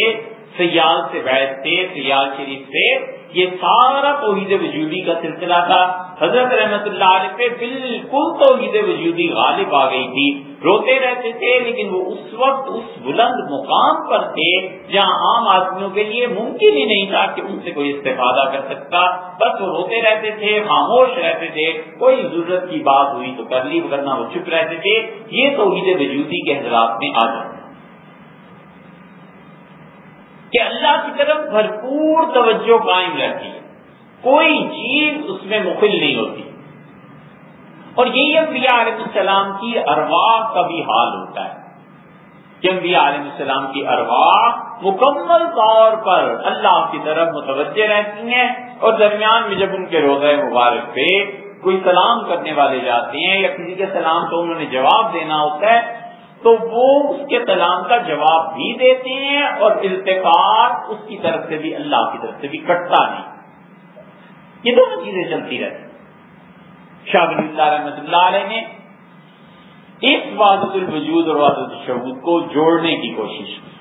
سیال سے بیٹھتے سیال شریف سے یہ سارا توحید وجودی کا سلسلہ تھا۔ حضرت رحمت اللہ علیہ پہ بالکل توحید وجودی غالب آ گئی تھی۔ روتے رہتے تھے، لیکن وہ اس وقت اس بلند مقام پر تھے جہاں عام آدمیوں کے لیے ممکن ہی نہیں تھا کہ ان سے کوئی استفادہ کر سکتا۔ بس وہ روتے رہتے تھے، خاموش رہتے تھے، کوئی ضرورت کی بات ہوئی تو کر لی ورنہ وہ چپ رہتے تھے۔ یہ توحید وجودی کے حضرات میں آ جاتے۔ کہ اللہ کی طرف بھرپور توجہ قائم رہتی ہے۔ کوئی چیز اس میں مخل نہیں ہوتی۔ اور یہی انبیاء علیہ السلام کی ارواح کا بھی حال ہوتا ہے۔ کہ انبیاء علیہ السلام کی ارواح مکمل طور پر اللہ کی طرف متوجہ رہتی ہیں اور درمیان میں جب ان کے روزہ مبارک پہ کوئی سلام کرنے والے جاتے ہیں یا کسی کے سلام تو انہوں نے جواب دینا ہوتا ہے تو وہ اس کے کلام کا جواب بھی دیتے ہیں اور التقاط اس کی طرف سے بھی اللہ کی طرف سے بھی کٹتا نہیں۔ یہ دونوں چیزیں چلتی رہتی شاہ اللہ رحمت اللہ علیہ نے اس وادت الوجود اور وادت الشہود کو جوڑنے کی کوشش کی۔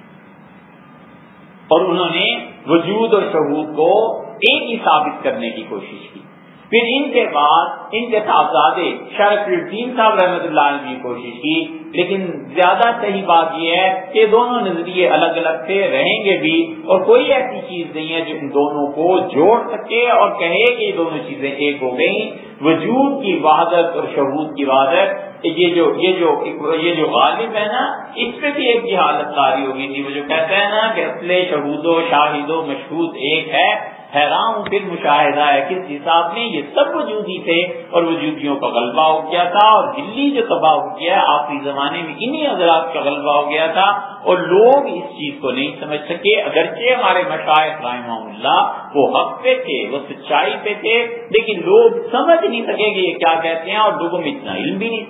اور انہوں نے وجود اور شہود کو ایک ہی ثابت کرنے کی کوشش کی۔ پھر ان کے بعد ان کے صاحبزادے شرف الدین صاحب رحمۃ اللہ علیہ نے کوشش کی، لیکن زیادہ صحیح بات یہ ہے کہ دونوں نظریے الگ الگ تھے، رہیں گے بھی، اور کوئی ایسی چیز نہیں ہے جو ان دونوں کو جوڑ سکے اور کہے کہ یہ دونوں چیزیں ایک ہو گئی وجود کی وحدت اور شہود کی وحدت، یہ جو یہ جو یہ جو غالب ہے نا، اس پہ بھی ایک حالت تاری ہوگی تھی۔ وہ جو کہتا ہے نا کہ اصل شہود و شاہد و مشہود ایک ہے حیران ہوں پھر مشاہدہ ہے کس حساب میں یہ سب وجودی تھے اور وجودیوں کا غلبہ ہو گیا تھا اور دلی جو تباہ ہو گیا آخری زمانے میں انہی حضرات کا غلبہ ہو گیا تھا اور لوگ اس چیز کو نہیں سمجھ سکے۔ اگرچہ ہمارے مشاہد رحمہ اللہ وہ حق پہ تھے، وہ سچائی پہ تھے، لیکن لوگ سمجھ نہیں سکے کہ یہ کیا کہتے ہیں اور لوگوں میں اتنا علم بھی نہیں۔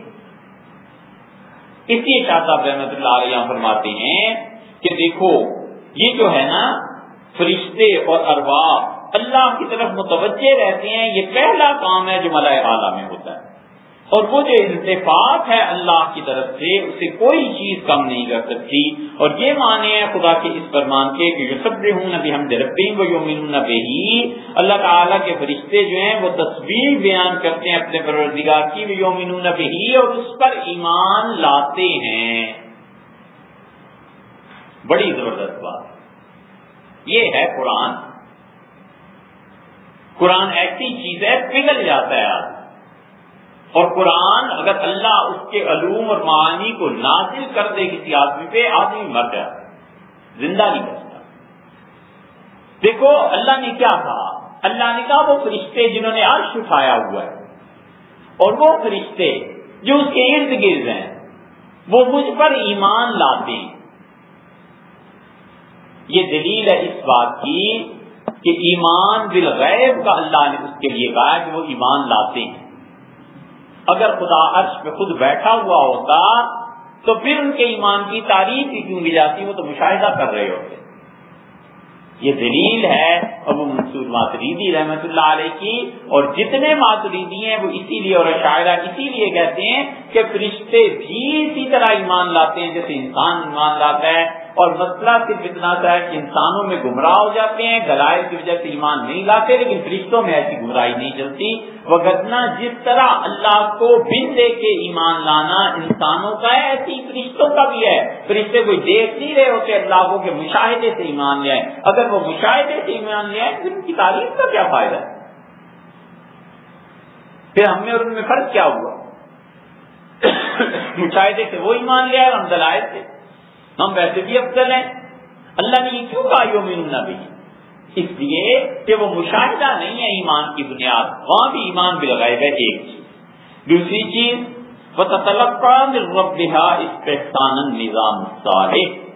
اس لیے شاہ صاحب رحمت اللہ علیہ فرماتے ہیں کہ دیکھو، یہ جو ہے نا فرشتے اور ارواح اللہ کی طرف متوجہ رہتے ہیں، یہ پہلا کام ہے جو ملائے اعلیٰ میں ہوتا ہے۔ اور وہ جو التفاق ہے اللہ کی طرف سے، اسے کوئی چیز کم نہیں کر سکتی۔ اور یہ مانے ہیں خدا کے اس فرمان کے کہ جو سب ہوں نبی ہم دربین و یومن بہی۔ اللہ تعالیٰ کے فرشتے جو ہیں، وہ تصویر بیان کرتے ہیں اپنے پروردگار کی وہ یومن بہی اور اس پر ایمان لاتے ہیں۔ بڑی زبردست بات۔ یہ ہے قرآن۔ قرآن ایسی چیز ہے، پگھل جاتا ہے آدمی۔ اور قرآن اگر اللہ اس کے علوم اور معانی کو نازل کر دے کسی آدمی پہ، آدمی مر جائے زندہ نہیں بچتا دیکھو، اللہ نے کیا کہا؟ اللہ نے کہا وہ فرشتے جنہوں نے عرش اٹھایا ہوا ہے، اور وہ فرشتے جو اس کے ارد گرد ہیں، وہ مجھ پر ایمان لاتے ہیں یہ دلیل ہے اس بات کی کہ ایمان بالغیب کا اللہ نے اس کے لیے کہا کہ وہ ایمان لاتے ہیں۔ اگر خدا عرش پہ خود بیٹھا ہوا ہوتا تو پھر ان کے ایمان کی تعریف ہی کیوں کی جاتی؟ وہ تو مشاہدہ کر رہے ہوتے۔ یہ دلیل ہے ابو منصور ماتریدی رحمت اللہ علیہ کی، اور جتنے ماتریدی ہیں وہ اسی لیے اور شاعرہ اسی لیے کہتے ہیں کہ فرشتے بھی اسی طرح ایمان لاتے ہیں جیسے انسان ایمان لاتا ہے۔ اور مسئلہ صرف اتنا سا ہے کہ انسانوں میں گمراہ ہو جاتے ہیں گلائل کی وجہ سے ایمان نہیں لاتے، لیکن فرشتوں میں ایسی گمراہی نہیں چلتی۔ وہ جس طرح اللہ کو بن دے کے ایمان لانا انسانوں کا ہے، ایسی فرشتوں کا بھی ہے۔ فرشتے کوئی دیکھ نہیں رہے ہوتے، اللہ کو کہ مشاہدے سے ایمان لے آئے۔ اگر وہ مشاہدے سے ایمان لے آئے، پھر ان کی تعریف کا کیا فائدہ؟ ہے پھر ہم میں اور ان میں فرق کیا ہوا؟ مشاہدے سے وہ ایمان لے آئے ہم دلائل سے۔ ہم ویسے بھی افضل ہیں۔ اللہ نے یہ کیوں کہا یوم بھی اس لیے کہ وہ مشاہدہ نہیں ہے ایمان کی بنیاد، وہاں بھی ایمان بھی لگائے گئے ایک چیز۔ دوسری چیز وہ استحسان نظام صالح۔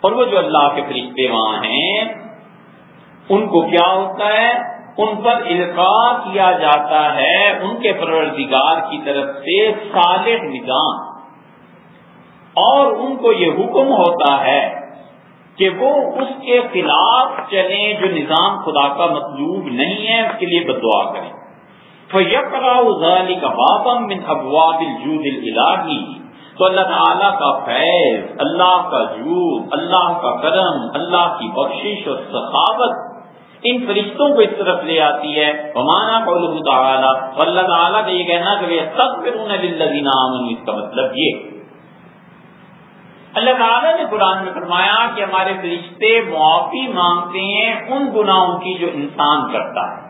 اور وہ جو اللہ کے فرشتے وہاں ہیں، ان کو کیا ہوتا ہے؟ ان پر القاع کیا جاتا ہے، ان کے پروردگار کی طرف سے صالح نظام۔ اور ان کو یہ حکم ہوتا ہے کہ وہ اس کے خلاف چلیں جو نظام خدا کا مطلوب نہیں ہے، اس کے لیے بدعا کریں۔ کا بابم بن ابواب الجود تو اللہ تعالیٰ کا فیض، اللہ کا جود، اللہ کا کرم، اللہ کی بخشش اور سخاوت ان فرشتوں کو اس طرف لے آتی ہے۔ مانا کو اللہ تعالیٰ کا یہ کہنا کہ سب اس کا مطلب یہ اللہ تعالیٰ نے قرآن میں فرمایا کہ ہمارے فرشتے معافی مانگتے ہیں ان گناہوں کی جو انسان کرتا ہے۔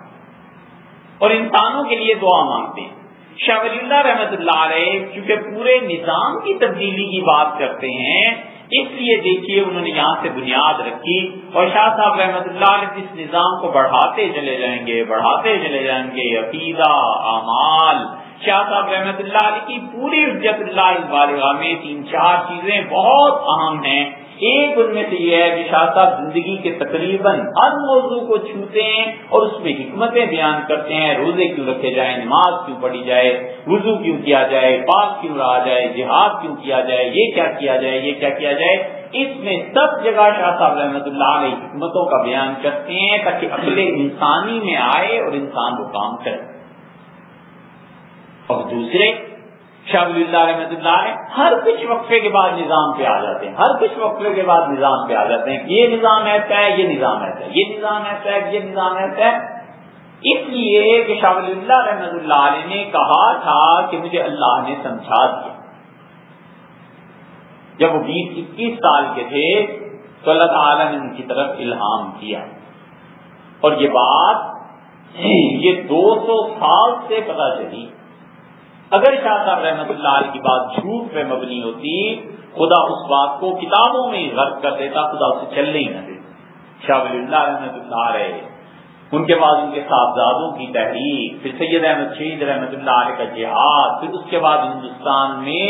اور انسانوں کے لیے دعا مانگتے ہیں۔ شاہ ولی اللہ رحمت اللہ علیہ چونکہ پورے نظام کی تبدیلی کی بات کرتے ہیں، اس لیے دیکھیے انہوں نے یہاں سے بنیاد رکھی۔ اور شاہ صاحب رحمت اللہ علیہ اس نظام کو بڑھاتے چلے جائیں گے، بڑھاتے چلے جائیں گے، عقیدہ، اعمال شاہ صاحب رحمت اللہ علیہ کی پوری عزت اللہ میں، تین چار چیزیں بہت اہم ہیں۔ ایک ان میں سے یہ ہے کہ شاہ صاحب زندگی کے تقریباً ہر موضوع کو چھوتے ہیں اور اس میں حکمتیں بیان کرتے ہیں۔ روزے کیوں رکھے جائیں؟ نماز کیوں پڑھی جائے؟ وضو کیوں کیا جائے؟ پاک کیوں رہا جائے؟ جہاد کیوں کیا جائے؟ یہ کیا کیا جائے؟ یہ کیا کیا جائے؟ اس میں سب جگہ شاہ صاحب رحمت اللہ علیہ حکمتوں کا بیان کرتے ہیں تاکہ اگلے انسانی میں آئے اور انسان وہ کام کرے۔ اور دوسرے شاہ اللہ رحمت اللہ ہر کچھ وقفے کے بعد نظام پہ آ جاتے ہیں۔ ہر کچھ وقفے کے بعد نظام پہ آ جاتے ہیں۔ یہ نظام ایسا ہے، یہ نظام ایسا ہے۔ یہ نظام ایسا ہے، یہ نظام ایسا ہے۔ اس لیے کہ شاہ اللہ رحمت اللہ علیہ نے کہا تھا کہ مجھے اللہ نے سمجھا دیا۔ جب وہ بیس اکیس سال کے تھے تو اللہ تعالیٰ نے ان کی طرف الہام کیا۔ اور یہ بات یہ دو سو سال سے پتا چلی۔ اگر شاہ صاحب رحمت اللہ علیہ کی بات جھوٹ پہ مبنی ہوتی، خدا اس بات کو کتابوں میں ہی غرق کر دیتا، خدا اسے چلنے ہی نہ دیتا شاہ ولی اللہ رحمت اللہ علیہ ان کے بعد ان کے صاحبزادوں کی تحریک، پھر سید احمد شہید رحمت اللہ علیہ کا جہاد، پھر اس کے بعد ہندوستان میں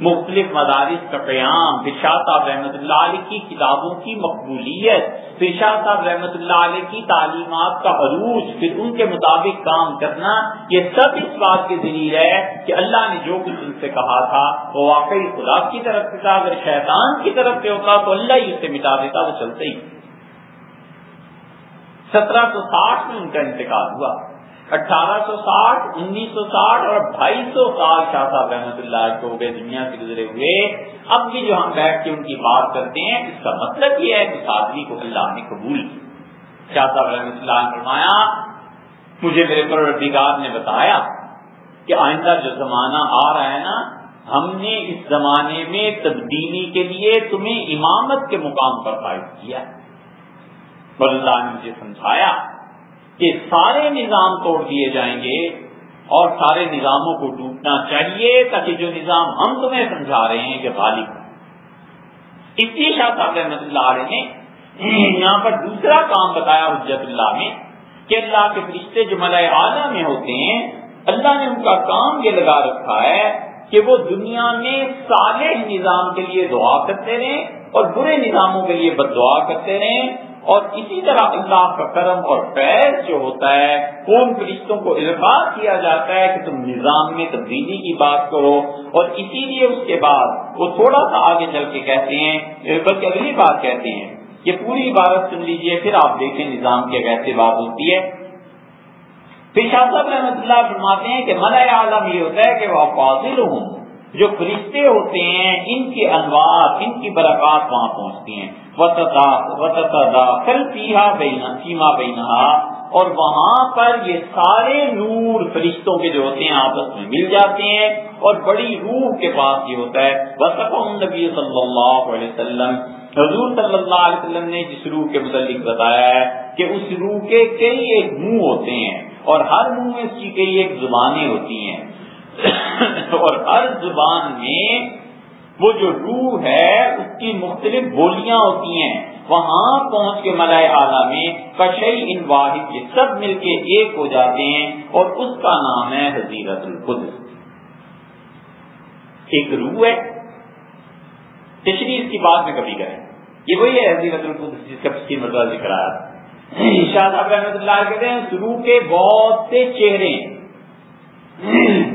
مختلف مدارس کا قیام، پھر شاہ صاحب رحمت اللہ علیہ کی کتابوں کی مقبولیت، پھر شاہ صاحب رحمت اللہ علیہ کی تعلیمات کا عروج، پھر ان کے مطابق کام کرنا، یہ سب اس بات کے ذریعے ہے کہ اللہ نے جو کچھ ان سے کہا تھا، وہ واقعی خدا کی طرف سے تھا، اگر شیطان کی طرف سے ہوتا تو اللہ ہی اسے مٹا دیتا، وہ چلتے ہی سترہ سو ساٹھ میں ان کا انتقال ہوا۔ اٹھارہ سو ساٹھ، انیس سو ساٹھ اور ڈھائی سو سال شاہ صاحب رحمۃ اللہ کو ہو گئے دنیا سے گزرے ہوئے۔ اب بھی جو ہم بیٹھ کے ان کی بات کرتے ہیں، اس کا مطلب یہ ہے کہ آدمی کو اللہ نے قبول کی شاہ صاحب رحمۃ اللہ نے فرمایا، مجھے میرے پروردگار نے بتایا کہ آئندہ جو زمانہ آ رہا ہے نا، ہم نے اس زمانے میں تبدیلی کے لیے تمہیں امامت کے مقام پر فائد کیا۔ اور اللہ نے مجھے سمجھایا کہ سارے نظام توڑ دیے جائیں گے اور سارے نظاموں کو ٹوٹنا چاہیے تاکہ جو نظام ہم تمہیں سمجھا رہے ہیں کہ غالب اس لیے شاہ صاحب رحمت اللہ علیہ نے یہاں پر دوسرا کام بتایا حجت اللہ میں کہ اللہ کے فرشتے جو ملائے اعلیٰ میں ہوتے ہیں، اللہ نے ان کا کام یہ لگا رکھا ہے کہ وہ دنیا میں صالح نظام کے لیے دعا کرتے رہیں اور برے نظاموں کے لیے بد دعا کرتے رہیں اور اسی طرح اللہ کا کرم اور فیض جو ہوتا ہے ان فرشتوں کو الفاظ کیا جاتا ہے کہ تم نظام میں تبدیلی کی بات کرو اور اسی لیے اس کے بعد وہ تھوڑا سا آگے چل کے کہتے ہیں یعنی بلکہ اگلی بات کہتے ہیں یہ پوری عبارت سن لیجیے، پھر آپ دیکھیں نظام کی کیسے بات ہوتی ہے۔ پھر شاہ صاحب رحمۃ اللہ فرماتے ہیں کہ ملۂ عالم یہ ہوتا ہے کہ وہ فاضل ہوں۔ جو فرشتے ہوتے ہیں، ان کے انوار ان کی برکات وہاں پہنچتی ہیں۔ سیما بینا اور وہاں پر یہ سارے نور فرشتوں کے جو ہوتے ہیں، آپس میں مل جاتے ہیں۔ اور بڑی روح کے پاس یہ ہوتا ہے۔ نبی صلی اللہ علیہ وسلم۔ حضور صلی اللہ علیہ وسلم نے جس روح کے متعلق بتایا ہے کہ اس روح کے کئی ایک منہ ہوتے ہیں۔ اور ہر منہ میں اس کی کئی ایک زبانیں ہوتی ہیں۔ اور ہر زبان میں وہ جو روح ہے، اس کی مختلف بولیاں ہوتی ہیں۔ وہاں پہنچ کے ملائے اعلیٰ میں کشئی ان واحد، یہ سب مل کے ایک ہو جاتے ہیں اور اس کا نام ہے حضیرت القدس۔ ایک روح ہے۔ تشریح اس کی بات میں کبھی کریں۔ یہ وہی ہے حضیرت القدس جس کا پچھلی مرتبہ مطلب ذکر آیا۔ شاہ صاحب رحمۃ اللہ کہتے ہیں، اس روح کے بہت سے چہرے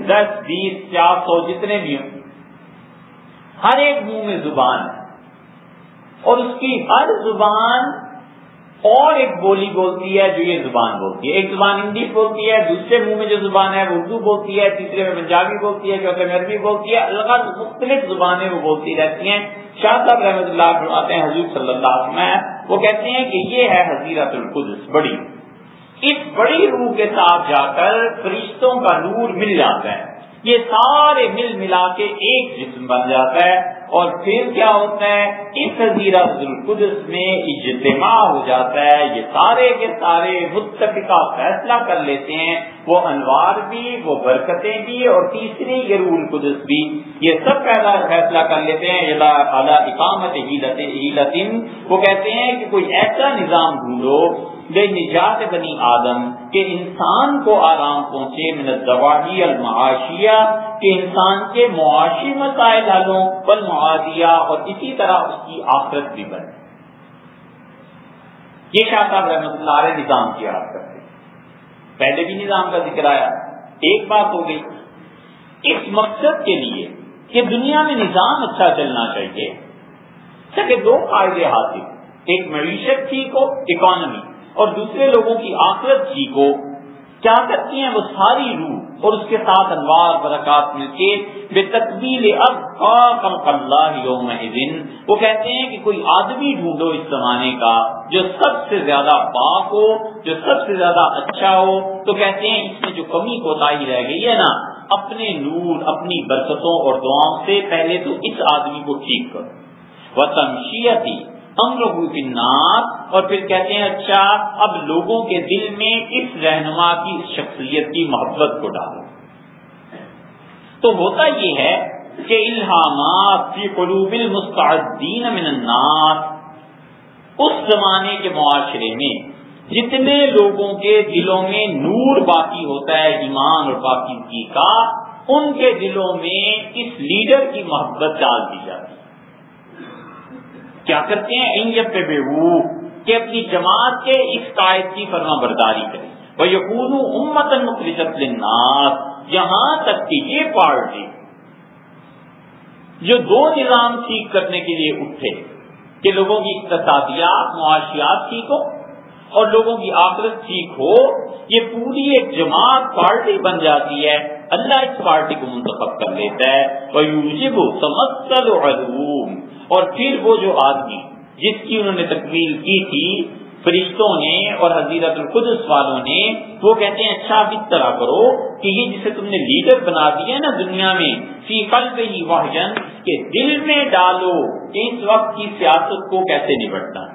دس، بیس، چار سو، جتنے بھی ہوں۔ ہر ایک منہ میں زبان ہے۔ اور اس کی ہر زبان اور ایک بولی بولتی ہے جو یہ زبان بولتی ہے۔ ایک زبان انگلش بولتی ہے، دوسرے منہ میں جو زبان ہے وہ اردو بولتی ہے، تیسرے میں پنجابی بولتی ہے، چوتھے میں عربی بولتی ہے۔ الگ مختلف زبانیں وہ بولتی رہتی ہیں۔ شاہ صاحب رحمۃ اللہ فرماتے ہیں، حضور صلی اللہ علیہ وسلم، وہ کہتے ہیں کہ یہ ہے حضیرت القدس، بڑی۔ اس بڑی روح کے ساتھ جا کر فرشتوں کا نور مل جاتا ہے۔ یہ سارے مل ملا کے ایک جسم بن جاتا ہے اور پھر کیا ہوتا ہے؟ اس حضیرہ القدس میں اجتماع ہو جاتا ہے۔ یہ سارے کے سارے متفقہ فیصلہ کر لیتے ہیں۔ وہ انوار بھی، وہ برکتیں بھی اور تیسری یہ روح القدس بھی۔ یہ سب پہلا فیصلہ کر لیتے ہیں۔ اعلیٰ اقامت وہ کہتے ہیں کہ کوئی ایسا نظام ڈھونڈو بے نجات بنی آدم کہ انسان کو آرام پہنچے من الدواحی المعاشیہ، کہ انسان کے معاشی مسائل حلوں بل معادیہ اور اسی طرح اس کی آخرت بھی بنے۔ یہ شاہ صاحب رحمۃ اللہ علیہ نظام کی یاد کرتے پہلے بھی نظام کا ذکر آیا، ایک بات ہو گئی۔ اس مقصد کے لیے کہ دنیا میں نظام اچھا چلنا چاہیے۔ کہ دو فائدے حاصل ایک معیشت ٹھیک ہو اکانومی اور دوسرے لوگوں کی آخرت جی کو کیا کرتی ہیں وہ ساری روح اور اس کے ساتھ انوار، برکات مل کے بے تقبیل اب اللہ یوم وہ کہتے ہیں کہ کوئی آدمی ڈھونڈو اس زمانے کا جو سب سے زیادہ پاک ہو، جو سب سے زیادہ اچھا ہو۔ تو کہتے ہیں اس میں جو کمی کوتا رہ گئی ہے نا، اپنے نور، اپنی برکتوں اور دعاؤں سے پہلے تو اس آدمی کو ٹھیک کرو۔ وہ تمشیتی اور پھر کہتے ہیں اچھا اب لوگوں کے دل میں اس رہنما کی، اس شخصیت کی محبت کو ڈالو۔ تو ہوتا یہ ہے کہ الہامات فی قلوب المستعدین من الناس، اس زمانے کے معاشرے میں جتنے لوگوں کے دلوں میں نور باقی ہوتا ہے، ایمان اور باقی کا، ان کے دلوں میں اس لیڈر کی محبت ڈال دی جاتی۔ ہے کیا کرتے ہیں؟ پہ بے کہ اپنی جماعت کے اس قائد کی فرما برداری کریں۔ وہ یقون امت مخلصت للناس، یہاں تک کہ یہ پارٹی جو دو نظام ٹھیک کرنے کے لیے اٹھے، کہ لوگوں کی اقتصادیات، معاشیات ٹھیک ہو اور لوگوں کی آخرت ٹھیک ہو، یہ پوری ایک جماعت پارٹی بن جاتی ہے۔ اللہ اس پارٹی کو منتخب کر لیتا ہے۔ علوم اور پھر وہ جو آدمی جس کی انہوں نے تکمیل کی تھی، فرشتوں نے اور حضیرت القدس والوں نے، وہ کہتے ہیں اچھا اب اس طرح کرو کہ یہ جسے تم نے لیڈر بنا دیا نا دنیا میں، فی قلب ہی واہجن کے دل میں ڈالو کہ اس وقت کی سیاست کو کیسے نبٹنا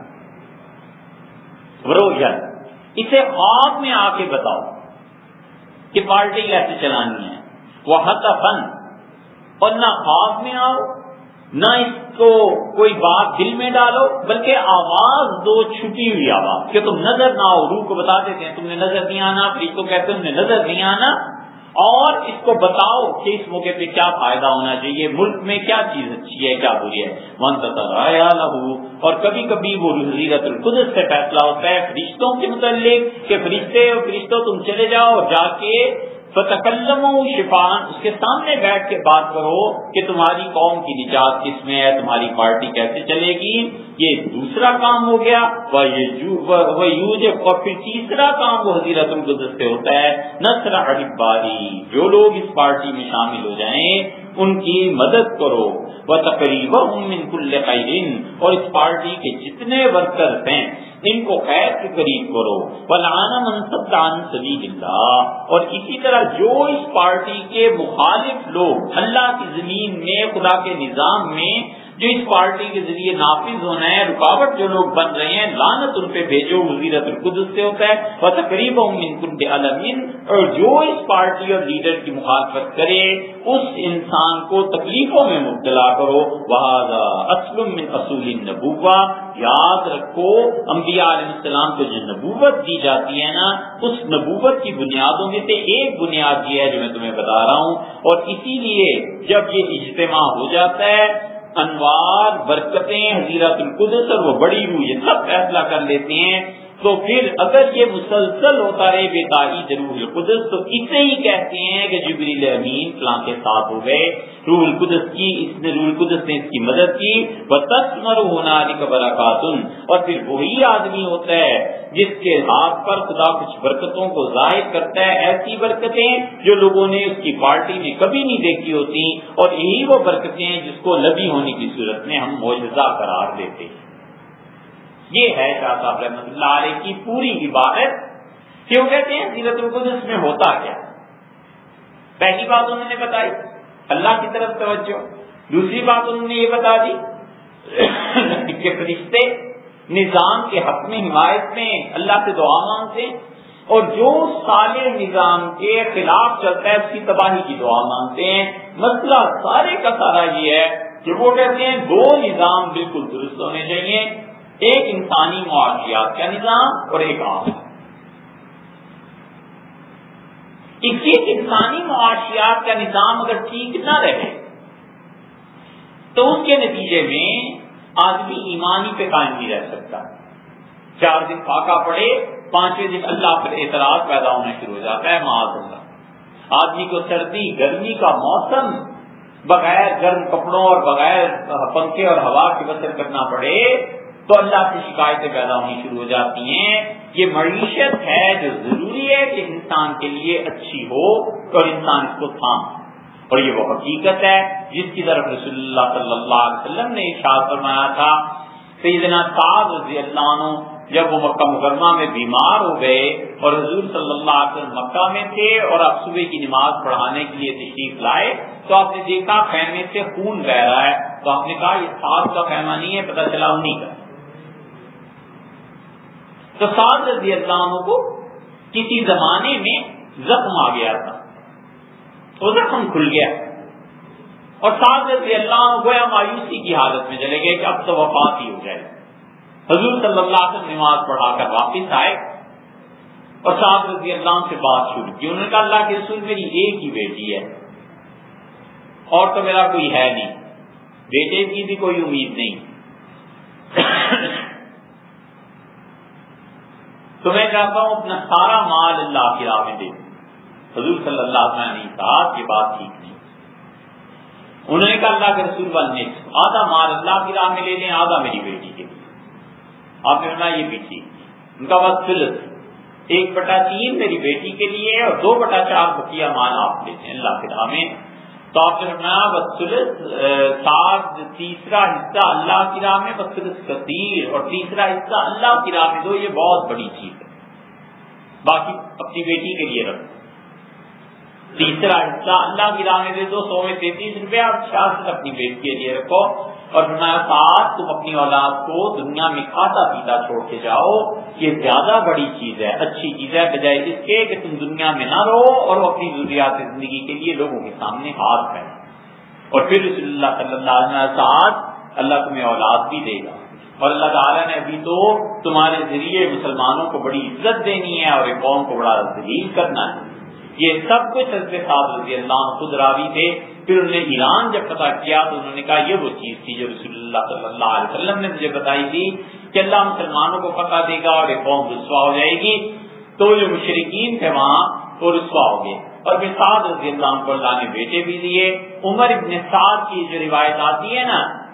روشن اسے خواب میں آ کے بتاؤ کہ پارٹی کیسے چلانی ہے وہ حت فن اور نہ خواب میں آؤ، نہ اس کو کوئی بات دل میں ڈالو، بلکہ آواز دو چھپی ہوئی آواز، کہ تم نظر نہ آؤ روح کو بتا دیتے ہیں، تم نے نظر نہیں آنا، پھر کو کہتے ہیں تم نے نظر نہیں آنا، اور اس کو بتاؤ کہ اس موقع پہ کیا فائدہ ہونا چاہیے، ملک میں کیا چیز اچھی ہے، کیا بری ہے۔ من لہو اور کبھی کبھی وہ حضیرت القدس سے فیصلہ ہوتا ہے، فرشتوں کے متعلق، کہ فرشتے اور فرشتوں تم چلے جاؤ اور جا کے فتکلم شفان اس کے سامنے بیٹھ کے بات کرو کہ تمہاری قوم کی نجات کس میں ہے، تمہاری پارٹی کیسے چلے گی؟ یہ دوسرا کام ہو گیا اور پھر تیسرا کام وہ حضیرت القدس سے ہوتا ہے نسر احباری جو لوگ اس پارٹی میں شامل ہو جائیں ان کی مدد کرو۔ وہ تقریب اور اس پارٹی کے جتنے ورکرز ہیں، ان کو قید کے قریب کرو۔ بلانا منصب دان سبھی اللہ اور اسی طرح جو اس پارٹی کے مخالف لوگ، اللہ کی زمین میں، خدا کے نظام میں جو اس پارٹی کے ذریعے نافذ ہونا ہے، رکاوٹ جو لوگ بن رہے ہیں لانت ان پہ بھیجو، وزیرت القدس سے ہوتا ہے۔ وہ تقریب علمین اور جو اس پارٹی اور لیڈر کی مخالفت کرے، اس انسان کو تکلیفوں میں مبتلا کرو۔ اسلم من اصول نبوبا یاد رکھو، انبیاء علیہ السلام کو جو نبوت دی جاتی ہے نا، اس نبوت کی بنیادوں میں سے ایک بنیاد یہ ہے جو میں تمہیں بتا رہا ہوں۔ اور اسی لیے جب یہ اجتماع ہو جاتا ہے انوار برکتیں حضیرت القدس اور وہ بڑی روح یہ سب فیصلہ کر لیتے ہیں۔ تو پھر اگر یہ مسلسل ہوتا رہے بے روح القدس، تو اسے ہی کہتے ہیں کہ جبریل امین فلاں کے ساتھ ہو گئے۔ روح القدس کی، اس نے روح القدس نے اس کی مدد کی۔ وہ تسمر ہونا علی قبر اور پھر وہی آدمی ہوتا ہے جس کے ہاتھ پر خدا کچھ برکتوں کو ظاہر کرتا ہے۔ ایسی برکتیں جو لوگوں نے اس کی پارٹی میں کبھی نہیں دیکھی ہوتی۔ اور یہی وہ برکتیں ہیں جس کو لبی ہونے کی صورت میں ہم معجزہ قرار دیتے ہیں۔ یہ ہے شاہ صاحب رحمت اللہ علیہ کی پوری عبادت، کیوں کہتے ہیں؟ سیرت القدس میں ہوتا کیا؟ پہلی بات انہوں نے بتائی، اللہ کی طرف توجہ۔ دوسری بات انہوں نے یہ بتا دی، کہ فرشتے نظام کے حق میں، حمایت میں اللہ سے دعا مانگتے اور جو سارے نظام کے خلاف چلتا ہے، اس کی تباہی کی دعا مانگتے ہیں۔ مسئلہ سارے کا سارا یہ ہے کہ وہ کہتے ہیں، دو نظام بالکل درست ہونے چاہیے۔ ایک انسانی معاشیات کا نظام اور ایک عام اسی انسانی معاشیات کا نظام اگر ٹھیک نہ رہے، تو اس کے نتیجے میں آدمی ایمانی پہ قائم نہیں رہ سکتا۔ چار دن فاقہ پڑے، پانچویں دن اللہ پر اعتراض پیدا ہونا شروع ہو جاتا ہے، معاذ اللہ۔ آدمی کو سردی، گرمی کا موسم بغیر گرم کپڑوں اور بغیر پنکھے اور ہوا کی بسر کرنا پڑے تو اللہ سے شکایتیں پیدا ہونی شروع ہو جاتی ہیں۔ یہ معیشت ہے جو ضروری ہے کہ انسان کے لیے اچھی ہو اور انسان اس کو تھام۔ اور یہ وہ حقیقت ہے جس کی طرف رسول اللہ صلی اللہ علیہ وسلم نے ارشاد فرمایا تھا۔ سیدنا سعد رضی اللہ عنہ جب وہ مکہ مکرمہ میں بیمار ہو گئے اور حضور صلی اللہ علیہ وسلم مکہ میں تھے اور آپ صبح کی نماز پڑھانے کے لیے تشریف لائے تو آپ نے دیکھا خیمے سے خون بہ رہا ہے۔ تو آپ نے کہا یہ سعد کا خیمہ نہیں ہے، پتہ چلا انہیں کا۔ تو سعد رضی اللہ عنہ کو کسی زمانے میں زخم آ گیا تھا۔ تو زخم کھل گیا۔ اور سعد رضی اللہ عنہ گویا مایوسی کی حالت میں چلے گئے کہ اب تو وفات ہی ہو جائے۔ حضور صلی اللہ علیہ وسلم نماز پڑھا کر واپس آئے اور سعد رضی اللہ عنہ سے بات شروع کی۔ انہوں نے کہا، اللہ کے رسول میری ایک ہی بیٹی ہے۔ اور تو میرا کوئی ہے نہیں۔ بیٹے کی بھی کوئی امید نہیں۔ تو میں چاہتا ہوں، اپنا سارا مال اللہ کی راہ میں دے حضور صلی اللہ علیہ نے کہا یہ بات ٹھیک نہیں۔ انہوں نے کہا، اللہ کے رسول والے آدھا مال اللہ کی راہ میں لے لیں، آدھا میری بیٹی کے لیے۔ آپ نے بنا یہ بھی ٹھیک ان کا وقت فلس ایک بٹا تین میری بیٹی کے لیے اور دو بٹا چار بکیا مال آپ لیتے ہیں، اللہ کے راہ میں۔ تو آپ نے فرمایا بسلس سات تیسرا حصہ اللہ کی راہ میں بسلس کثیر، اور تیسرا حصہ اللہ کی راہ میں دو یہ بہت بڑی چیز ہے۔ باقی اپنی بیٹی کے لیے رکھو۔ تیسرا حصہ اللہ کی راہ میں دے دو سو میں تینتیس روپے اور چھیاسٹھ اپنی بیٹی کے لیے رکھو۔ اور فرمایا ساتھ تم اپنی اولاد کو دنیا میں کھاتا پیتا چھوڑ کے جاؤ، یہ زیادہ بڑی چیز ہے، اچھی چیز ہے، بجائے اس کے کہ تم دنیا میں نہ رہو اور وہ اپنی ضروریات زندگی کے لیے لوگوں کے سامنے ہاتھ پھیلے اور پھر رسول اللہ صلی اللہ علیہ ساتھ اللہ تمہیں اولاد بھی دے گا۔ اور اللہ تعالیٰ نے ابھی تو تمہارے ذریعے مسلمانوں کو بڑی عزت دینی ہے اور ایک قوم کو بڑا ذلیل کرنا ہے۔ یہ سب کچھ حضرت صاحب رضی اللہ خود راوی تھے۔ پھر انہوں نے ایران جب پتا کیا تو انہوں نے کہا یہ وہ چیز تھی جو رسول اللہ صلی اللہ علیہ وسلم نے مجھے بتائی تھی کہ اللہ مسلمانوں کو پتا دے گا اور ایک قوم رسوا ہو جائے گی۔ تو جو مشرقین تھے وہاں، وہ رسوا ہو گئے۔ اور پھر سعد رضی اللہ کو اللہ نے بیٹے بھی دیے۔ عمر ابن سعد کی جو روایت آتی ہے نا،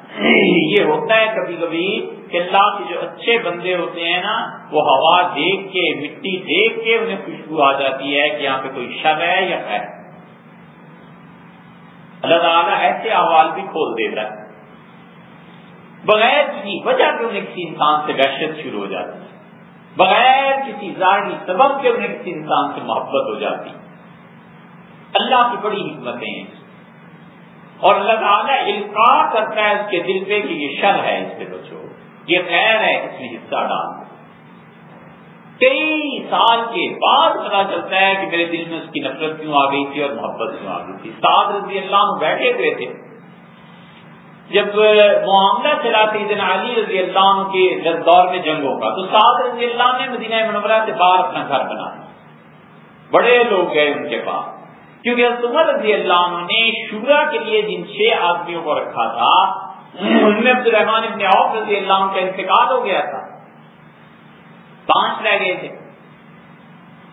یہ ہوتا ہے کبھی کبھی کہ اللہ کے جو اچھے بندے ہوتے ہیں نا، وہ ہوا دیکھ کے، مٹی دیکھ کے انہیں خوشبو آ جاتی ہے کہ یہاں پہ کوئی شب ہے یا ہے اللہ تعالیٰ ایسے احوال بھی کھول دیتا ہے۔ بغیر کسی وجہ کے انہیں کسی انسان سے وحشت شروع ہو جاتی ہے۔ بغیر کسی ظاہری سبب کے انہیں کسی انسان سے محبت ہو جاتی اللہ کی بڑی حکمتیں ہیں۔ اور اللہ تعالیٰ القاع کرتا ہے اس کے دل پہ کہ یہ شر ہے اس سے بچو۔ یہ خیر ہے اس میں حصہ ڈال۔ کئی سال کے بعد پتا چلتا ہے کہ میرے دل میں اس کی نفرت کیوں آ گئی تھی اور محبت کیوں آ گئی تھی۔ سعد رضی اللہ عنہ بیٹھے ہوئے تھے۔ جب معاملہ چلا سیدنا علی رضی اللہ عنہ کے دور میں جنگوں کا، تو سعد رضی اللہ نے مدینہ منورہ سے باہر اپنا گھر بنا بڑے لوگ گئے ان کے پاس۔ کیونکہ عمر رضی اللہ عنہ نے شورا کے لیے جن چھ آدمیوں کو رکھا تھا، ان میں عبد الرحمان ابن عوف رضی اللہ عنہ کا انتقال ہو گیا تھا۔ پانچ رہ گئے تھے۔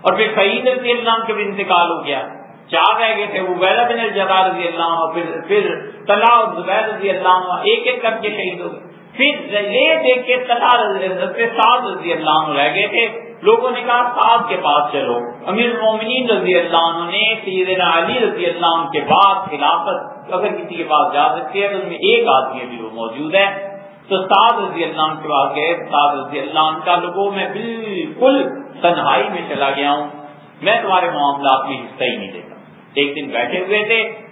اور پھر سعید رضی اللہ عنہ کا بھی انتقال ہو گیا۔ چار رہ گئے تھے وہ ویلا بن الجبا رضی اللہ عنہ، پھر پھر طلحہ اور زبیر رضی اللہ عنہ ایک ایک کر کے شہید ہو گئے۔ پھر یہ دیکھ کے طلحہ رضی اللہ عنہ رہ گئے تھے۔ لوگوں نے کہا صاحب کے پاس چلو۔ امیر المومنین رضی اللہ عنہ نے سیدنا علی رضی اللہ عنہ کے بعد خلافت اگر کسی کے پاس جا سکتے ہیں تو ان میں ایک آدمی ابھی وہ موجود ہے۔ تو سعد رضی اللہ عنہ کے پاس گئے۔ سعد رضی اللہ عنہ کا لوگوں میں بالکل تنہائی میں چلا گیا ہوں۔ میں تمہارے معاملات میں حصہ ہی نہیں دیتا ایک دن بیٹھے ہوئے تھے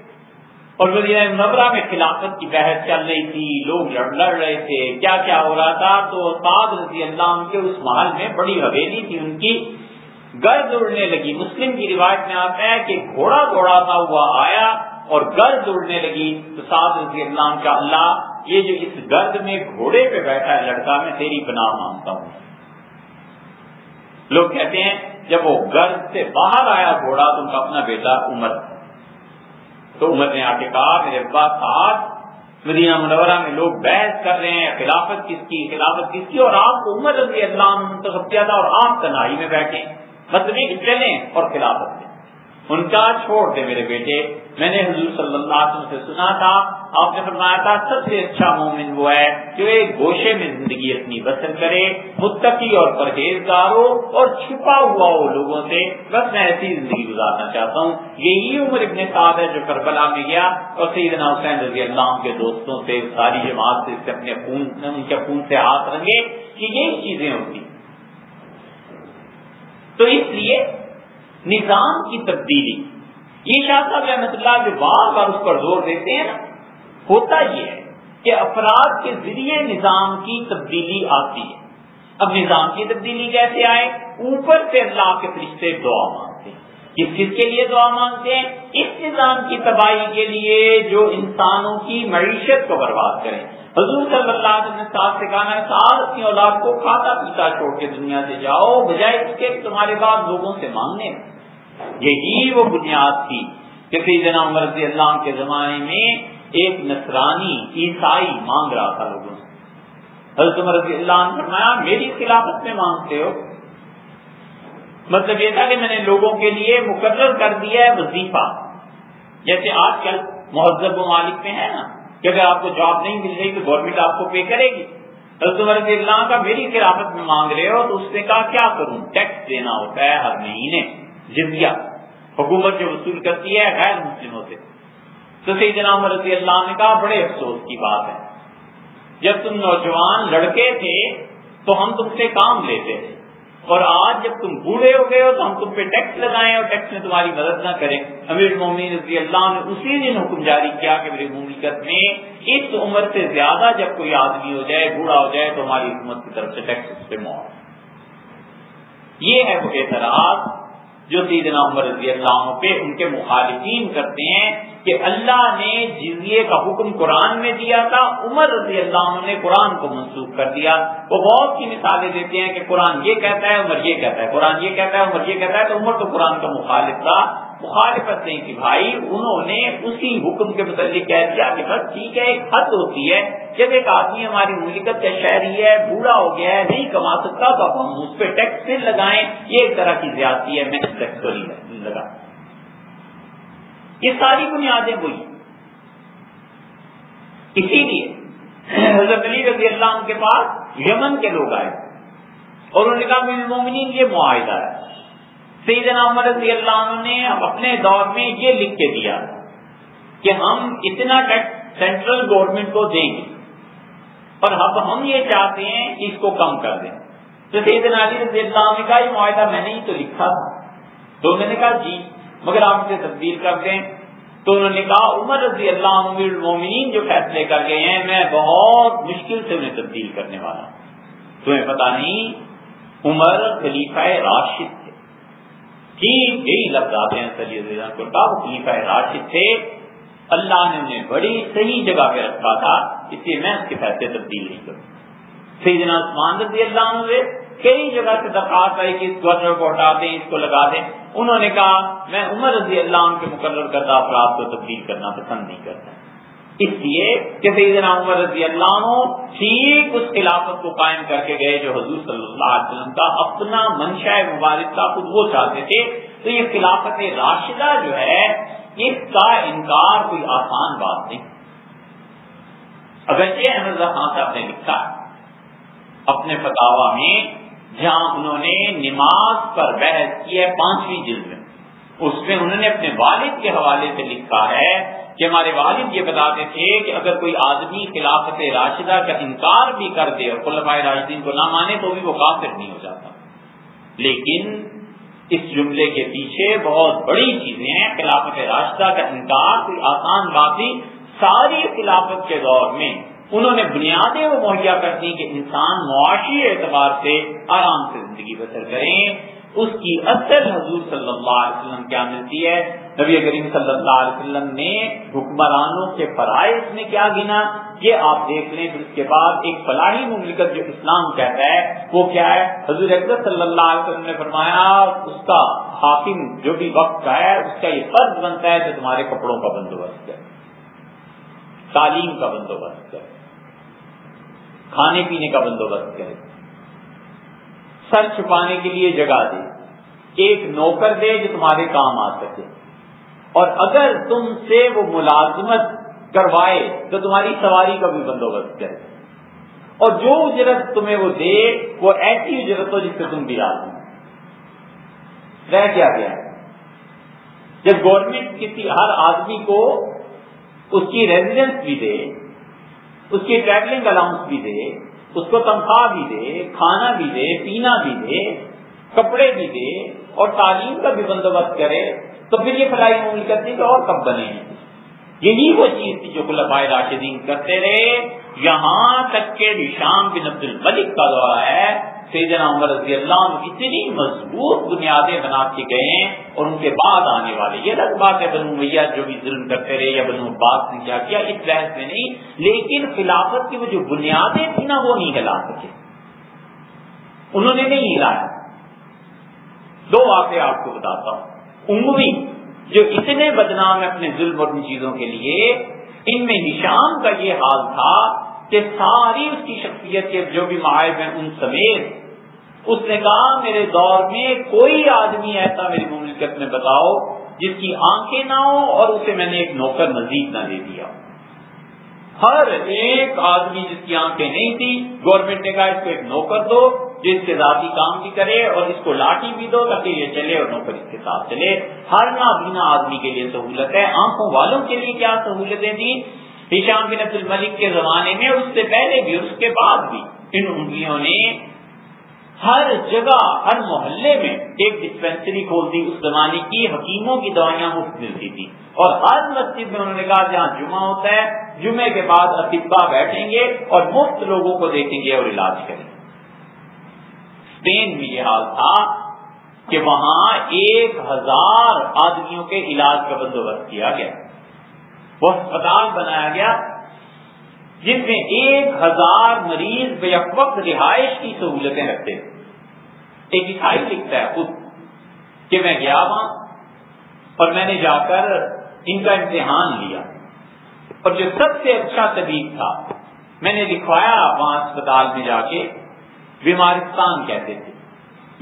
اور مدینہ نبرا میں خلافت کی بحث چل رہی تھی۔ لوگ لڑ لڑ رہے تھے۔ کیا کیا ہو رہا تھا؟ تو سعد رضی اللہ عنہ کے اس محل میں بڑی حویلی تھی۔ ان کی گرد اڑنے لگی۔ مسلم کی روایت میں آتا ہے کہ گھوڑا دوڑاتا ہوا آیا اور گرد اڑنے لگی۔ تو سعد رضی اللہ عنہ کا اللہ یہ جو اس گرد میں گھوڑے پہ بیٹھا ہے لڑکا، میں تیری پناہ مانگتا ہوں۔ لوگ کہتے ہیں، جب وہ گرد سے باہر آیا گھوڑا، تو ان کا اپنا بیٹا عمر تو عمر نے آ کے کہا، میرے پاس آج مدینہ منورہ میں لوگ بحث کر رہے ہیں، خلافت کس کی، خلافت کس کی؟ اور آپ کو عمر رضی اللہ منتخب کیا تھا اور آپ تنہائی میں بیٹھے مطلب چلیں اور خلافت دیں ان کا چھوڑ دے میرے بیٹے۔ میں نے حضور صلی اللہ علیہ وسلم سے سنا تھا آپ نے فرمایا تھا، سب سے اچھا مومن وہ ہے جو ایک گوشے میں زندگی اپنی بسر کرے، متقی اور پرہیزگار ہو اور چھپا ہوا ہو لوگوں سے۔ بس میں ایسی زندگی گزارنا چاہتا ہوں۔ یہی عمر ابن سعد ہے جو کربلا میں گیا اور سیدنا حسین رضی اللہ کے دوستوں سے ساری جماعت سے اپنے خون، ان کے خون سے ہاتھ رنگے کہ یہی چیزیں ہوتی تو اس لیے نظام کی تبدیلی، یہ شاہ صاحب رحمت اللہ جو بار بار اس پر زور دیتے ہیں نا ہوتا یہ ہے کہ افراد کے ذریعے نظام کی تبدیلی آتی ہے۔ اب نظام کی تبدیلی کیسے آئے؟ اوپر سے اللہ کے فرشتے دعا مانگتے ہیں۔ کس کس کے لیے دعا مانگتے ہیں؟ اس نظام کی تباہی کے لیے جو انسانوں کی معیشت کو برباد کرے۔ حضور صلی اللہ علیہ وسلم صاحب سے کہنا ہے سال اپنی اولاد کو کھاتا پیتا چھوڑ کے دنیا سے جاؤ، بجائے اس کے تمہارے بعد لوگوں سے مانگنے۔ یہی وہ بنیاد تھی کہ سیدنا عمر رضی اللہ کے زمانے میں ایک نصرانی عیسائی مانگ رہا تھا لوگوں سے۔ حضرت عمر رضی اللہ عنہ فرمایا، میری خلافت میں مانگتے ہو۔ مطلب یہ تھا کہ میں نے لوگوں کے لیے مقرر کر دیا ہے وظیفہ۔ جیسے آج کل مہذب ممالک میں ہے نا، کہ اگر آپ کو جاب نہیں مل رہی تو گورنمنٹ آپ کو پے کرے گی۔ عمر رضی اللہ کا میری خلافت میں مانگ رہے ہو تو اس نے کہا، کیا کروں؟ ٹیکس دینا ہوتا ہے ہر مہینے، جزیہ۔ حکومت جو وصول کرتی ہے غیر مسلموں سے۔ تو سیدنا عمر رضی اللہ نے کہا، بڑے افسوس کی بات ہے۔ جب تم نوجوان لڑکے تھے تو ہم تم سے کام لیتے تھے اور آج جب تم بوڑھے ہو گئے ہو تو ہم تم پہ ٹیکس لگائیں اور ٹیکس میں تمہاری مدد نہ کریں۔ امیر مومن رضی اللہ نے اسی دن حکم جاری کیا کہ میری مملکت میں اس عمر سے زیادہ جب کوئی آدمی ہو جائے، بوڑھا ہو جائے تو ہماری حکومت کی طرف سے ٹیکس اس پہ یہ ہے وہ اعتراض۔ جو سیدنا عمر رضی اللہ پہ ان کے مخالفین کرتے ہیں کہ اللہ نے جزیے کا حکم قرآن میں دیا تھا، عمر رضی اللہ عنہ نے قرآن کو منسوخ کر دیا۔ وہ بہت سی مثالیں دیتے ہیں کہ قرآن یہ کہتا ہے، عمر یہ کہتا ہے، قرآن یہ کہتا ہے، عمر یہ کہتا ہے، تو عمر تو قرآن کا مخالف تھا۔ مخالفت نہیں کی بھائی، انہوں نے اسی حکم کے متعلق کہہ دیا کہ بس ٹھیک ہے، ایک حد ہوتی ہے، جب ایک آدمی ہماری مملکت کا شہری ہے، بوڑھا ہو گیا ہے، نہیں کما سکتا تو ہم اس پہ ٹیکس پھر لگائیں۔ یہ ایک طرح کی زیادتی ہے، میں ٹیکس کو لگا۔ یہ ساری بنیادیں وہی اسی لیے حضرت علی رضی اللہ عنہ کے پاس یمن کے لوگ آئے اور انہوں نے کہا مومنین، یہ معاہدہ ہے۔ سیدنا عمر رضی اللہ عنہ نے اپنے دور میں یہ لکھ کے دیا کہ ہم اتنا ٹیکس سینٹرل گورنمنٹ کو دیں گے اور اب ہم یہ چاہتے ہیں کہ اس کو کم کر دیں۔ تو سیدنا علی رضی اللہ عنہ کا یہ معاہدہ میں نے ہی تو لکھا تھا۔ تو میں نے کہا جی مگر آپ اسے تبدیل کر دیں۔ تو انہوں نے کہا، عمر رضی اللہ عنہ المومنین جو فیصلے کر گئے ہیں، میں بہت مشکل سے انہیں تبدیل کرنے والا ہوں۔ تمہیں پتا نہیں، عمر خلیفہ راشد ٹھیک یہی لفظ آتے ہیں سلی کو کہا خلیفہ راشد تھے اللہ نے انہیں بڑی صحیح جگہ پہ رکھا تھا، اس لیے میں اس کے فیصلے تبدیل نہیں کروں۔ سیدنا عثمان رضی اللہ عنہ کئی جگہ سے درخواست آئی کہ اس گورنر کو ہٹا دیں، اس کو لگا دیں۔ انہوں نے کہا، میں عمر رضی اللہ عنہ کے مقرر کردہ افراد کو تبدیل کرنا پسند نہیں کرتا۔ اس لیے کہ سیدنا عمر رضی اللہ عنہ ٹھیک اس خلافت کو قائم کر کے گئے جو حضور صلی اللہ علیہ وسلم کا اپنا منشا مبارک تھا، خود وہ چاہتے تھے۔ تو یہ خلافت راشدہ جو ہے، اس کا انکار کوئی آسان بات نہیں۔ اگر یہ احمد خان صاحب نے لکھا اپنے فتوا میں جہاں انہوں نے نماز پر بحث کی ہے پانچویں جلد میں، اس میں انہوں نے اپنے والد کے حوالے سے لکھا ہے کہ ہمارے والد یہ بتاتے تھے کہ اگر کوئی آدمی خلافت راشدہ کا انکار بھی کر دے اور خلفۂ راشدین کو نہ مانے تو بھی وہ کافر نہیں ہو جاتا۔ لیکن اس جملے کے پیچھے بہت بڑی چیزیں ہیں۔ خلافت راشدہ کا انکار کوئی آسان بات ہی ساری خلافت کے دور میں انہوں نے بنیادیں وہ مہیا کر دی کہ انسان معاشی اعتبار سے آرام سے زندگی بسر کریں۔ اس کی اصل حضور صلی اللہ علیہ وسلم کیا ملتی ہے؟ نبی کریم صلی اللہ علیہ وسلم نے حکمرانوں کے فرائض میں کیا گنا؟ یہ آپ دیکھ لیں پھر اس کے بعد ایک فلاحی مملکت جو اسلام کہتا ہے، وہ کیا ہے؟ حضور اکبر صلی اللہ علیہ وسلم نے فرمایا، اس کا حاکم جو بھی وقت کا ہے، اس کا یہ فرض بنتا ہے کہ تمہارے کپڑوں کا بندوبست کرے تعلیم کا بندوبست کرے کھانے پینے کا بندوبست کرے سر چھپانے کے لیے جگہ دے، ایک نوکر دے جو تمہارے کام آ سکے۔ اور اگر تم سے وہ ملازمت کروائے تو تمہاری سواری کا بھی بندوبست کرے۔ اور جو اجرت تمہیں وہ دے، وہ ایسی اجرت ہو جس سے تم بھی آدمی رہ کیا گیا؟ جب گورنمنٹ کسی ہر آدمی کو اس کی ریزیڈنس بھی دے، اس کی ٹریولنگ الاؤنس بھی دے، اس کو تنخواہ بھی دے، کھانا بھی دے، پینا بھی دے، کپڑے بھی دے اور تعلیم کا بھی بندوبست کرے تو پھر یہ فلاحی مملکت نہیں تو اور کب بنے ہیں۔ یہی وہ چیز تھی جو خلفائے راشدین کرتے رہے۔ یہاں تک کہ شام بن عبد الملک کا دورہ ہے۔ سیدنا عمر رضی اللہ عنہ اتنی مضبوط بنیادیں بنا کے گئے ہیں اور ان کے بعد آنے والے۔ یہ الگ بات ہے بنو میاں جو بھی ظلم کرتے رہے یا بنو عباس نے کیا کیا، اس بحث میں نہیں۔ لیکن خلافت کی وہ جو بنیادیں تھیں نا، وہ نہیں ہلا سکے۔ انہوں نے نہیں ہلایا۔ دو واقع آپ کو بتاتا ہوں۔ عمومی جو اتنے بدنام ہے اپنے ظلم اور ان چیزوں کے لیے، ان میں نشان کا یہ حال تھا کہ ساری اس کی شخصیت کے جو بھی معائب ہیں ان سمیت، اس نے کہا، میرے دور میں کوئی آدمی ایسا میری مملکت میں بتاؤ جس کی آنکھیں نہ ہو اور اسے میں نے ایک نوکر مزید نہ دے دیا۔ ہر ایک آدمی جس کی آنکھیں نہیں تھی گورنمنٹ نے کہا، اس کو ایک نوکر دو۔ جو اس کے ذاتی کام بھی کرے اور اس کو لاٹھی بھی دو تاکہ یہ چلے اور نوکر اس کے ساتھ چلے۔ ہر نابینا آدمی کے لیے سہولت ہے۔ آنکھوں والوں کے لیے کیا سہولتیں تھیں؟ ہشام بن عبد الملک کے زمانے میں اس سے پہلے بھی، اس کے بعد بھی ان انگلیوں نے ہر جگہ، ہر محلے میں ایک ڈسپینسری کھول دی۔ اس زمانے کی حکیموں کی دوائیاں مفت ملتی تھی اور ہر مسجد میں انہوں نے کہا، جہاں جمعہ ہوتا ہے، جمعے کے بعد اطبا بیٹھیں گے اور مفت لوگوں کو دیکھیں گے اور علاج کریں گے۔ اسپین میں یہ حال تھا کہ وہاں ایک ہزار آدمیوں کے علاج کا بندوبست کیا گیا۔ وہ اسپتال بنایا گیا جس میں ایک ہزار مریض بے وقت رہائش کی سہولتیں رکھتے ایک عیسائی لکھتا ہے خود کہ میں گیا وہاں اور میں نے جا کر ان کا امتحان لیا۔ اور جو سب سے اچھا طبیب تھا، میں نے لکھوایا وہاں اسپتال میں جا کے بیمارستان کہتے تھے۔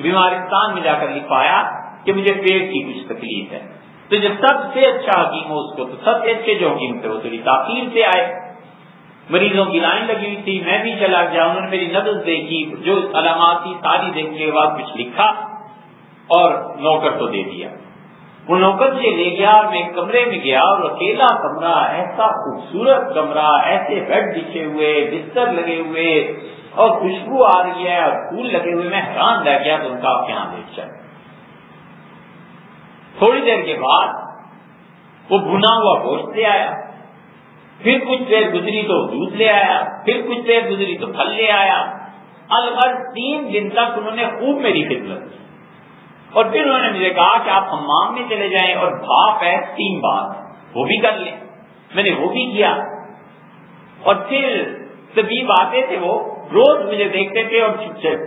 بیمارستان میں جا کر لکھوایا کہ مجھے پیٹ کی کچھ تکلیف ہے۔ تو جو سب سے اچھا حکیم ہو اس کو، تو سب سے اچھے جو حکیم تھے وہ تھوڑی تاخیر سے آئے۔ مریضوں کی لائن لگی ہوئی تھی، میں بھی چلا گیا، انہوں نے میری نبز دیکھی، جو علامات تھی ساری دیکھنے کے بعد کچھ لکھا اور نوکر کو دے دیا۔ وہ نوکر سے لے گیا میں کمرے میں گیا اور اکیلا کمرہ، ایسا خوبصورت کمرہ، ایسے بیڈ بچھے ہوئے، بستر لگے ہوئے اور خوشبو آ رہی ہے اور پھول لگے ہوئے، میں حیران رہ گیا تو ان کا آپ یہاں دیکھ جائے تھوڑی دیر کے بعد وہ بنا ہوا گوشت لے آیا، پھر کچھ دیر گزری تو دودھ لے آیا، پھر کچھ دیر گزری تو پھل لے آیا۔ الگ تین دن تک انہوں نے خوب میری خدمت کی۔ اور پھر انہوں نے مجھے کہا کہ آپ ہمام میں چلے جائیں اور بھاپ ہے، تین بار۔ وہ بھی کر لیں۔ میں نے وہ بھی کیا۔ اور پھر طبیب آتے تھے وہ روز مجھے دیکھتے تھے اور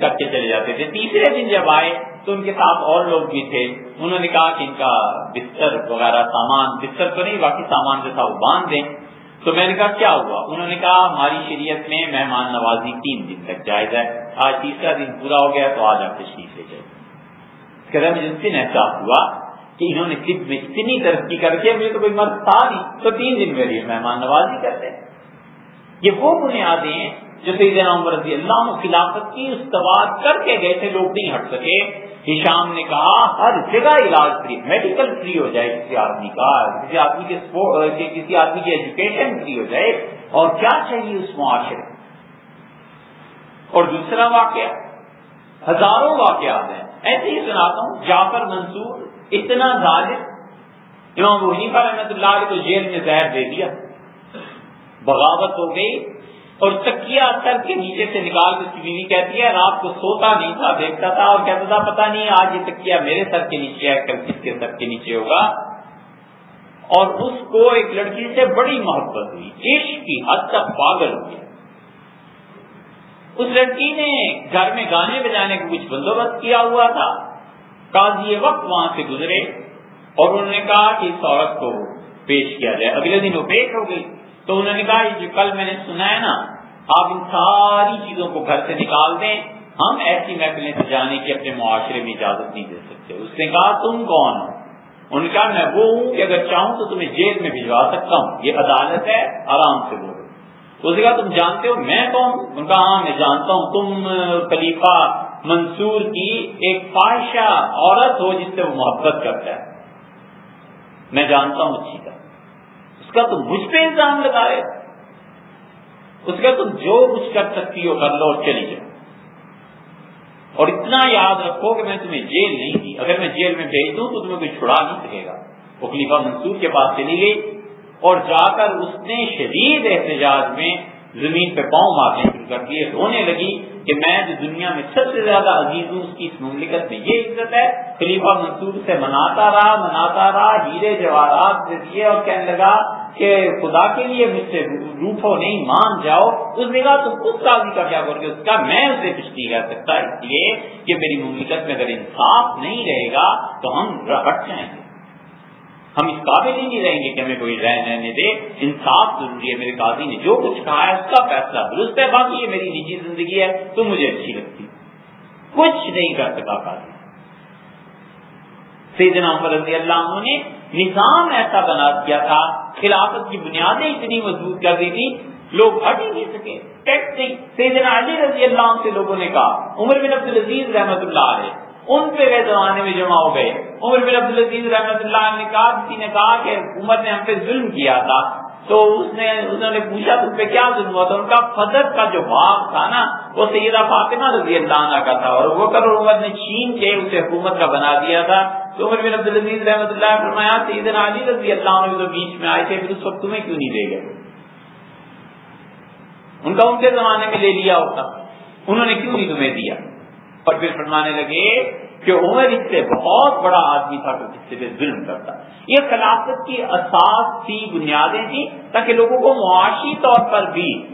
کر کے چلے جاتے تھے۔ تیسرے دن جب آئے تو ان کے ساتھ اور لوگ بھی تھے۔ انہوں نے کہا کہ ان کا بستر وغیرہ سامان، بستر تو نہیں، باقی سامان جو تھا وہ باندھ دیں۔ تو میں نے کہا، کیا ہوا؟ انہوں نے کہا، ہماری شریعت میں مہمان نوازی تین دن تک جائز ہے۔ آج تیسرا دن پورا ہو گیا تو آج آپ تشریف لے جائیں۔ کہ مجھے اس دن احساس ہوا کہ انہوں نے طب میں اتنی ترقی کر کے مجھے تو کوئی مرد تھا نہیں۔ تو تین دن میری مہمان نوازی کرتے یہ وہ بنیادیں ہیں جو سیدنا عمر رضی اللہ خلافت کی استواد کر کے گئے تھے، لوگ نہیں ہٹ سکے۔ ہشام نے کہا، ہر جگہ علاج فری، میڈیکل فری ہو جائے، کسی آدمی کا، کسی آدمی کے کسی آدمی کی ایجوکیشن فری ہو جائے۔ اور کیا چاہیے اس معاشرے اور دوسرا واقعہ، ہزاروں واقعات ہیں۔ ایسے ہی سناتا ہوں، جعفر منصور اتنا ظالم، امام حنیفہ رحمۃ اللہ علیہ کو جیل میں زہر دے دیا۔ بغاوت ہو گئی اور تکیا سر کے نیچے سے نکال کے اس بیوی کہتی ہے، رات کو سوتا نہیں تھا، دیکھتا تھا اور کہتا تھا پتا نہیں آج یہ تکیا میرے سر کے نیچے ہے، کل کس کے سر کے نیچے ہوگا؟ اور اس کو ایک لڑکی سے بڑی محبت ہوئی، عشق کی حد تک پاگل ہوئی اس لڑکی نے گھر میں گانے بجانے کا کچھ بندوبست کیا ہوا تھا۔ قاضی وقت وہاں سے گزرے اور انہوں نے کہا کہ اس عورت کو پیش کیا جائے، اگلے دن وہ پیش ہو گئی۔ تو انہوں نے کہا، یہ جو کل میں نے سنا ہے نا، آپ ان ساری چیزوں کو گھر سے نکال دیں، ہم ایسی محفلیں سجانے کی اپنے معاشرے میں اجازت نہیں دے سکتے. اس نے کہا، تم کون ہو؟ انہوں نے کہا، میں وہ ہوں کہ اگر چاہوں تو تمہیں جیل میں بھجوا سکتا ہوں۔ یہ عدالت ہے، آرام سے بولو۔ اس نے کہا، تم جانتے ہو میں کون ان کا ہاں میں جانتا ہوں۔ تم خلیفہ منصور کی ایک فائشہ عورت ہو جس سے وہ محبت کرتا ہے۔ میں جانتا ہوں اچھی طرح کا تم مجھ پہ الزام لگا رہے اس کا تم جو کچھ کر سکتی ہو کر لو اور چلی جاؤ اور اتنا یاد رکھو کہ میں تمہیں جیل نہیں دی۔ اگر میں جیل میں بھیج دوں تو تمہیں کوئی چھڑا نہیں سکے گا۔ وہ خلیفہ منصور کے پاس چلی گئی اور جا کر اس نے شدید احتجاج میں زمین پہ پاؤں مارنے شروع کر دیے۔ رونے لگی۔ کہ میں جو دنیا میں سب سے زیادہ عزیز ہوں، اس کی اس مملکت میں یہ عزت ہے، خلیفہ منصور سے مناتا رہا مناتا رہا، ہیرے جواہرات سے دیے اور کہنے لگا کہ خدا کے لیے مجھ سے روٹو نہیں، مان جاؤ۔ اس نے کہا، تم خود قاضی کا کیا کرو گے اس کا میں اسے کچھ نہیں کہہ سکتا، اس لیے کہ میری مملکت میں اگر انصاف نہیں رہے گا تو ہم ہٹ جائیں گے۔ ہم اس قابل ہی نہیں رہیں گے کہ ہمیں کوئی رہ رہنے دے۔ انصاف ضروری ہے میرے قاضی نے جو کچھ کہا ہے، اس کا فیصلہ درست ہے، باقی یہ میری نجی زندگی ہے، تو مجھے اچھی لگتی۔ کچھ نہیں کر سکا قاضی۔ سیدنا عمر رضی اللہ عنہ نے نظام ایسا بنا دیا تھا، خلافت کی بنیادیں اتنی مضبوط کر دی تھی، لوگ ہٹ ہی نہیں سکے، ٹیکس نہیں۔ سیدنا علی رضی اللہ عنہ سے لوگوں نے کہا، عمر بن عبد العزیز رحمت اللہ علیہ ان پہ گئے زمانے میں جمع ہو گئے۔ عمر بن عبد العزیز رحمت اللہ نے کہا، کسی نے کہا کہ عمر نے ہم پہ ظلم کیا تھا۔ تو اس نے، انہوں نے پوچھا، تم پہ کیا ظلم ہوا تھا؟ ان کا فضر کا جو باغ تھا نا، وہ سیدہ فاطمہ رضی اللہ عنہ کا تھا۔ اور وہ کر عمر نے چھین کے اسے حکومت کا بنا دیا تھا۔ تو عمر بن عبد العزیز رحمۃ اللہ فرمایا، سیدنا علی رضی اللہ عنہ تو بیچ میں آئے تھے، پھر اس وقت تمہیں کیوں نہیں دے گئے؟ ان کا ان کے زمانے میں لے لیا ہوتا۔ انہوں نے کیوں نہیں تمہیں دیا؟ اور پھر فرمانے لگے کہ عمر اس سے بہت بڑا آدمی تھا تو جس سے ظلم کرتا۔ یہ خلافت کی اساس تھی، بنیادیں تھی تاکہ لوگوں کو معاشی طور پر بھی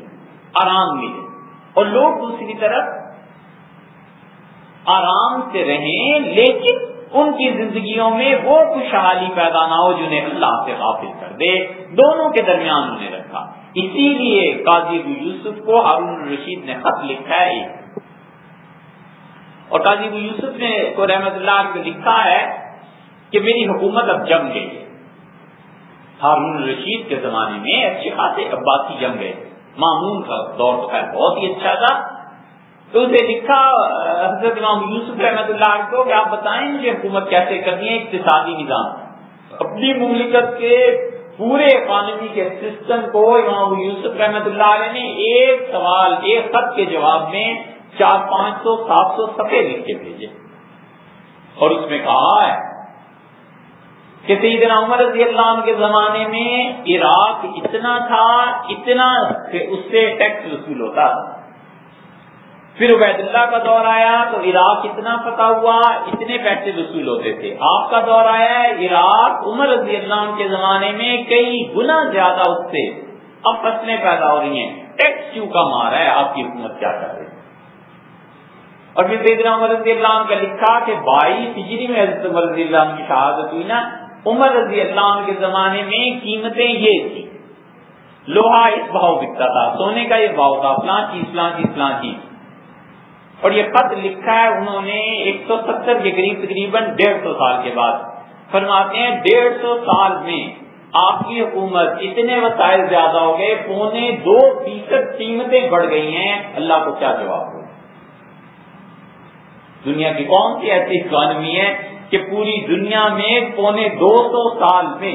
آرام ملے۔ اور لوگ دوسری طرف آرام سے رہیں، لیکن ان کی زندگیوں میں وہ خوشحالی پیدا نہ ہو جنہیں اللہ سے غافل کر دے۔ دونوں کے درمیان انہیں رکھا۔ اسی لیے قاضی یوسف کو ہارون رشید نے خط لکھا ہے۔ اور قاضی ابو یوسف نے کو رحمت اللہ کو لکھا ہے کہ میری حکومت اب جم گئی ہارون رشید کے زمانے میں اچھے خاصے عباسی جم گئے۔ معمون کا دور تو خیر بہت ہی اچھا تھا۔ تو اسے لکھا، حضرت امام یوسف رحمت اللہ کو کہ آپ بتائیں مجھے حکومت کیسے کرنی ہے اقتصادی نظام۔ اپنی مملکت کے پورے اکانومی کے سسٹم کو امام یوسف رحمت اللہ علیہ نے ایک سوال، ایک خط کے جواب میں چار پانچ سو، سات سو سفید لکھ کے بھیجے۔ اور اس میں کہا ہے کہ سیدنا عمر رضی اللہ عنہ کے زمانے میں عراق اتنا تھا، اتنا اس سے ٹیکس وصول ہوتا۔ تھا پھر عبید اللہ کا دور آیا تو عراق اتنا پتا ہوا، اتنے پیسے وصول ہوتے تھے۔ آپ کا دور آیا عراق عمر رضی اللہ عنہ کے زمانے میں کئی گنا زیادہ اس سے اب فصلیں پیدا ہو رہی ہیں۔ ٹیکس کیوں کا مارا ہے؟ آپ کی حکومت کیا کر رہی ہے؟ اور پھر سیدنا عمر رضی اللہ عنہ کا لکھا کہ بائیس ہجری میں حضرت عمر رضی اللہ عنہ کی شہادت ہوئی نا، عمر رضی اللہ عنہ کے زمانے میں قیمتیں یہ تھی لوہا اس بھاؤ بکتا تھا، سونے کا یہ بھاؤ تھا، فلاں چیز فلاں چیز فلاں چیز۔ اور یہ خط لکھا ہے انہوں نے ایک سو ستر کے قریب، تقریباً ڈیڑھ سو سال کے بعد۔ فرماتے ہیں، ڈیڑھ سو سال میں آپ کی حکومت اتنے وسائل زیادہ ہو گئے، پونے دو فیصد قیمتیں بڑھ گئی ہیں۔ اللہ کو کیا جواب؟ دنیا کی کون سی ایسی اکانومی ہے کہ پوری دنیا میں پونے دو سو سال میں،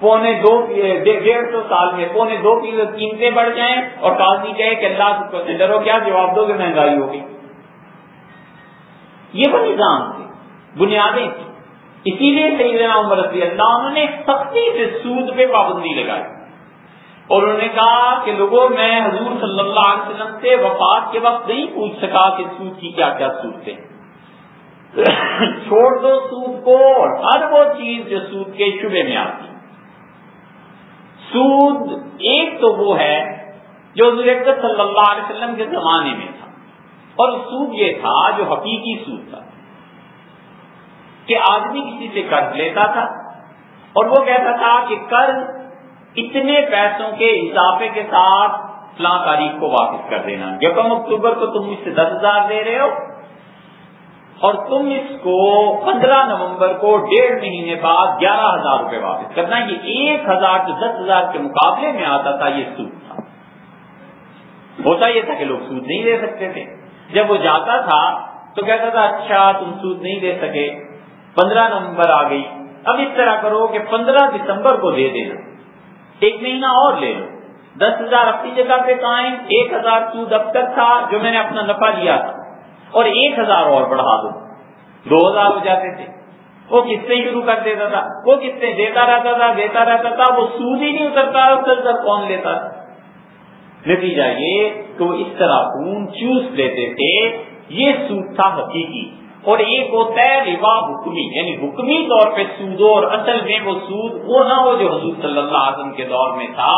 پونے دو ڈیڑھ سو سال میں پونے دو فیصد قیمتیں بڑھ جائیں اور قاضی کہے کہ اللہ کو ڈرو، کیا جواب دو کہ مہنگائی ہوگی۔ یہ وہ نظام تھے، بنیادیں تھی اسی لیے سیدنا عمر رضی اللہ عنہ نے سختی سے سود پہ پابندی لگائی۔ اور انہوں نے کہا کہ لوگوں، میں حضور صلی اللہ علیہ وسلم سے وفات کے وقت نہیں پوچھ سکا کہ سود کی کیا کیا صورتیں۔ چھوڑ دو سود کو اور ہر وہ چیز جو سود کے شبے میں آتی۔ سود ایک تو وہ ہے جو حضور صلی اللہ علیہ وسلم کے زمانے میں تھا۔ اور سود یہ تھا جو حقیقی سود تھا۔ کہ آدمی کسی سے قرض لیتا تھا اور وہ کہتا تھا کہ قرض اتنے پیسوں کے اضافے کے ساتھ فلاں تاریخ کو واپس کر دینا۔ یکم اکتوبر کو تم مجھ سے دس ہزار دے رہے ہو اور تم اس کو پندرہ نومبر کو ڈیڑھ مہینے بعد گیارہ ہزار روپے واپس کرنا، یہ ایک ہزار جو دس ہزار کے مقابلے میں آتا تھا، یہ سود تھا۔ ہوتا یہ تھا کہ لوگ سود نہیں دے سکتے تھے۔ جب وہ جاتا تھا تو کہتا تھا اچھا تم سود نہیں دے سکے۔ پندرہ نومبر آ گئی۔ اب اس طرح کرو کہ پندرہ دسمبر کو دے دینا۔ ایک مہینہ اور لے لو۔ دس ہزار اپنی جگہ پہ قائم، ایک ہزار سود اب تک تھا جو میں نے اپنا نفع لیا تھا۔ اور ایک ہزار اور بڑھا دو۔ دو ہزار ہو جاتے تھے۔ وہ کس سے شروع کر دیتا تھا؟ وہ کس سے دیتا رہتا تھا؟ دیتا رہتا تھا۔ وہ سود ہی نہیں اترتا اتر کون لیتا تھا؟ نتیجہ یہ کہ وہ اس طرح خون چوس لیتے تھے۔ یہ سود تھا حقیقی۔ اور ایک ہوتا ہے ربا حکمی یعنی حکمی طور پہ سود، اور اصل میں وہ سود وہ نہ ہو جو حضور صلی اللہ علیہ وسلم کے دور میں تھا۔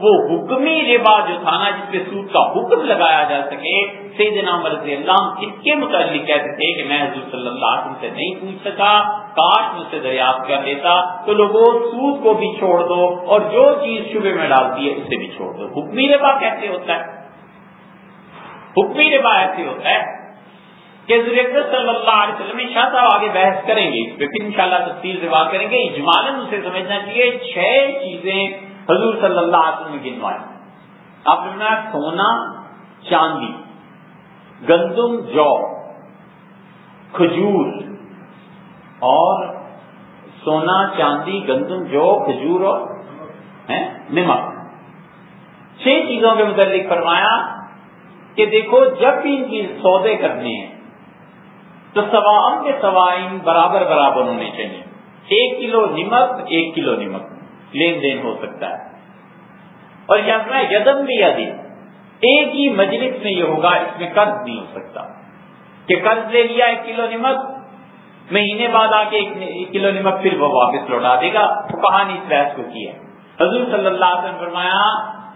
وہ حکمی ربا جو تھا نا، جس پہ سود کا حکم لگایا جا سکے۔ سیدنا رضی اللہ اس کے متعلق کہتے تھے کہ میں حضور صلی اللہ علیہ وسلم سے نہیں پوچھ سکا، کاش مجھ سے دریافت کر لیتا تو لوگوں، سود کو بھی چھوڑ دو، اور جو چیز شبے میں ڈالتی ہے اسے بھی چھوڑ دو۔ حکمی ربا کیسے ہوتا ہے؟ حکمی ربا ایسے ہوتا ہے کہ صلی اللہ علیہ وسلم شاہ صاحب آگے بحث کریں گے۔ اس پہ پھر ان شاء اللہ تفصیل کریں گے۔ اجمالن اسے سمجھنا چاہیے چھ چیزیں حضور صلی اللہ علیہ وسلم نے آپ نے سونا، چاندی، گندم، جو، کھجور اور سونا، چاندی، گندم، جو، کھجور اور نمک۔ چھ چیزوں کے متعلق فرمایا کہ دیکھو جب بھی ان کی سودے کرنے ہیں تو سوام کے سوائن برابر برابر ہونے چاہیے۔ ایک کلو نمک، ایک کلو نمک۔ لین دین ہو سکتا ہے۔ اور یہاں یدم بھی یادی ایک ہی مجلس میں یہ ہوگا، اس میں قرض نہیں ہو سکتا۔ کہ قرض لے لیا، ایک کلو نمک۔ مہینے بعد آ کے ایک کلو نمک پھر وہ واپس لوٹا دے گا۔ تو کہانی اس بحث کو کی ہے حضور صلی اللہ علیہ وسلم فرمایا،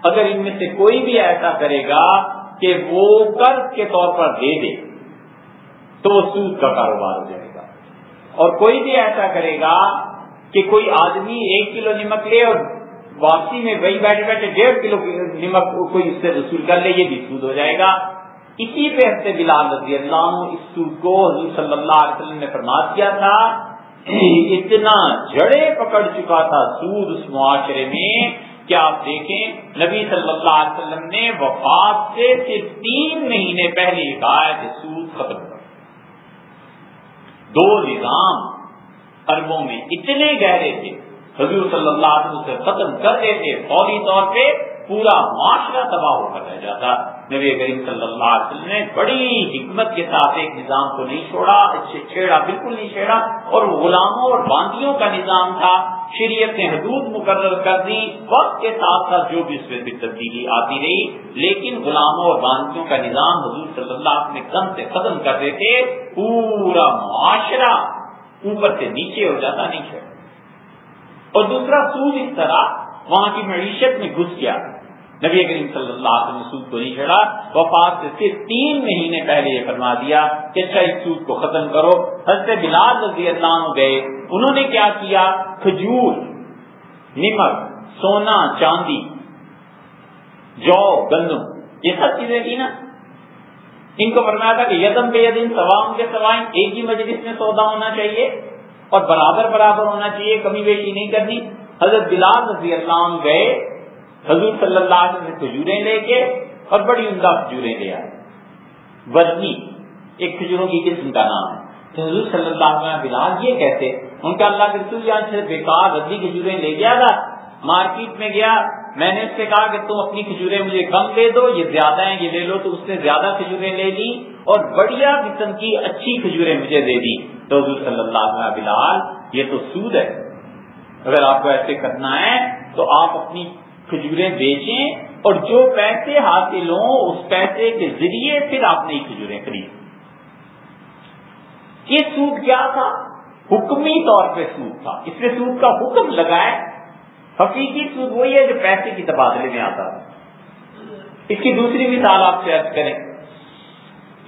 اگر ان میں سے کوئی بھی ایسا کرے گا کہ وہ قرض کے طور پر دے دے تو وہ سود کا کاروبار ہو جائے گا۔ اور کوئی بھی ایسا کرے گا کہ کوئی آدمی ایک کلو نمک لے اور واپسی میں وہی بیٹھے بیٹھے ڈیڑھ کلو نمک کوئی اس سے رسول کر لے، یہ بھی سود ہو جائے گا۔ اسی پہ ہفتے بلال رضی اللہ عنہ اس سود کو حضور صلی اللہ علیہ وسلم نے فرما کیا تھا۔ اتنا جڑے پکڑ چکا تھا سود اس معاشرے میں کیا آپ دیکھیں، نبی صلی اللہ علیہ وسلم نے وفات سے صرف تین مہینے پہلے کہا کہ سود ختم کر دو نظام عربوں میں اتنے گہرے تھے۔ حضور صلی اللہ علیہ وسلم سے ختم کر دیتے فوری طور پہ پورا معاشرہ تباہ ہو کر رہ جاتا۔ نبی کریم صلی اللہ علیہ وسلم نے بڑی حکمت کے ساتھ ایک نظام کو نہیں چھوڑا چھیڑا، بالکل نہیں چھیڑا، اور غلاموں اور باندیوں کا نظام تھا۔ شریعت نے حدود مقرر کر دی۔ وقت کے ساتھ ساتھ جو بھی اس میں بھی تبدیلی آتی رہی، لیکن غلاموں اور باندیوں کا نظام حضور صلی اللہ علیہ وسلم کم سے ختم کر دیتے، پورا معاشرہ اوپر سے نیچے ہو جاتا نہیں چھوڑا۔ اور دوسرا سود اس طرح وہاں کی معیشت میں گھس گیا۔ نبی کریم صلی اللہ علیہ وسلم سود کو نہیں چڑھا وفات سے صرف تین مہینے پہلے یہ فرما دیا کہ اچھا اس سود کو ختم کرو۔ حضرت بلال رضی اللہ عنہ گئے، انہوں نے کیا کیا؟ کھجور، نمک، سونا، چاندی، جو، گندم، یہ سب چیزیں تھی نا۔ ان کو فرمایا تھا کہ یدم بے یدن سوام کے سوائن ایک ہی مجلس میں سودا ہونا چاہیے اور برابر برابر ہونا چاہیے، کمی بیشی نہیں کرنی۔ حضرت بلال رضی اللہ عنہ گئے، حضور صلی اللہ علیہ وسلم کھجوریں لے کے اور بڑی عمدہ کھجوریں لے آئے۔ وزنی ایک کھجوروں کی قسم کا نام ہے۔ تو حضور صلی اللہ علیہ وسلم بلال یہ کہتے، ان کا اللہ کے رسول یہاں سے بیکار وزنی کھجوریں لے گیا تھا۔ مارکیٹ میں گیا، میں نے اس سے کہا کہ تم اپنی کھجوریں مجھے کم دے دو، یہ زیادہ ہیں، یہ لے لو۔ تو اس نے زیادہ کھجوریں لے لی اور بڑھیا قسم کی اچھی کھجوریں مجھے دے دی۔ تو حضور صلی اللہ علیہ وسلم بلال، یہ تو سود ہے۔ اگر آپ کو ایسے کرنا ہے تو آپ اپنی کھجوریں بیچیں اور جو پیسے حاصل ہوں اس پیسے کے ذریعے پھر آپ نئی کھجوریں خرید۔ یہ سود کیا تھا؟ حکمی طور پہ سود تھا۔ اس میں سود کا حکم لگائے حقیقی سود وہی ہے جو پیسے کی تبادلے میں آتا تھا اس کی دوسری مثال آپ سے عرض کریں۔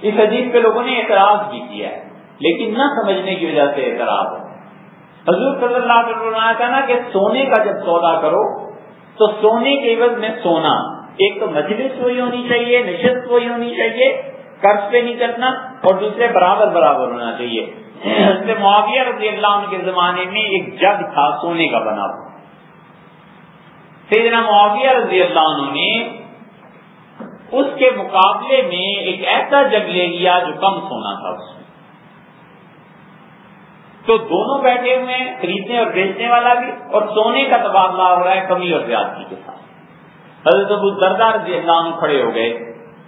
اس حدیث پہ لوگوں نے اعتراض بھی کیا ہے، لیکن نہ سمجھنے کی وجہ سے اعتراض ہے۔ حضور صلی اللہ علیہ وسلم تھا نا کہ سونے کا جب سودا کرو، تو سونے کے عوض میں سونا۔ ایک تو مجلس وہی ہونی چاہیے، نشست وہی ہونی چاہیے، قرض پہ نہیں کرنا اور دوسرے برابر برابر ہونا چاہیے۔ حضرت معاویہ رضی اللہ عنہ کے زمانے میں ایک جگ تھا سونے کا بنا ہوا۔ سیدنا معاویہ رضی اللہ عنہ نے اس کے مقابلے میں ایک ایسا جگ لے لیا جو کم سونا تھا اس تو دونوں بیٹھے ہوئے ہیں، خریدنے اور بیچنے والا بھی، اور سونے کا تبادلہ ہو رہا ہے کمی اور زیادتی کے ساتھ۔ حضرت ابو دردار رضی اللہ عنہ کھڑے ہو گئے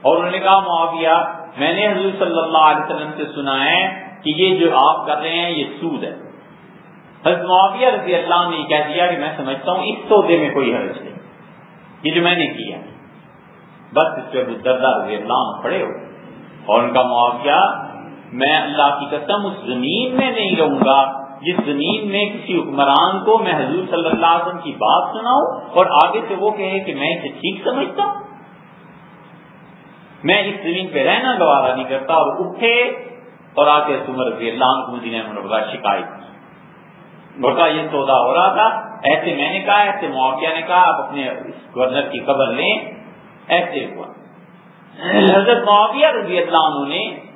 اور انہوں نے کہا، معاویہ، میں نے حضور صلی اللہ علیہ وسلم سے سنا ہے کہ یہ جو آپ کر رہے ہیں، یہ سود ہے۔ حضرت معاویہ رضی اللہ نے کہہ دیا کہ میں سمجھتا ہوں، اس سودے میں کوئی حرج نہیں۔ یہ جو میں نے کیا۔ بس اس پہ ابو دردار رضی اللہ عنہ کھڑے ہو اور ان کا معاویہ میں اللہ کی قسم اس زمین میں نہیں رہوں گا جس زمین میں کسی حکمران کو میں حضور صلی اللہ علیہ وسلم کی بات سناؤں اور آگے سے وہ کہے کہ میں اسے ٹھیک سمجھتا۔ ہوں میں اس زمین پہ رہنا گوارا نہیں کرتا اور اٹھے اور آ کے رضی اللہ عنہ کو مدینہ منورہ شکایت کی۔ بڑا یہ سودا ہو رہا تھا۔ ایسے میں نے کہا، ایسے معاویہ نے کہا، آپ اپنے گورنر کی خبر لیں۔ ایسے ہوا۔ حضرت معاویہ رضی اللہ عنہ نے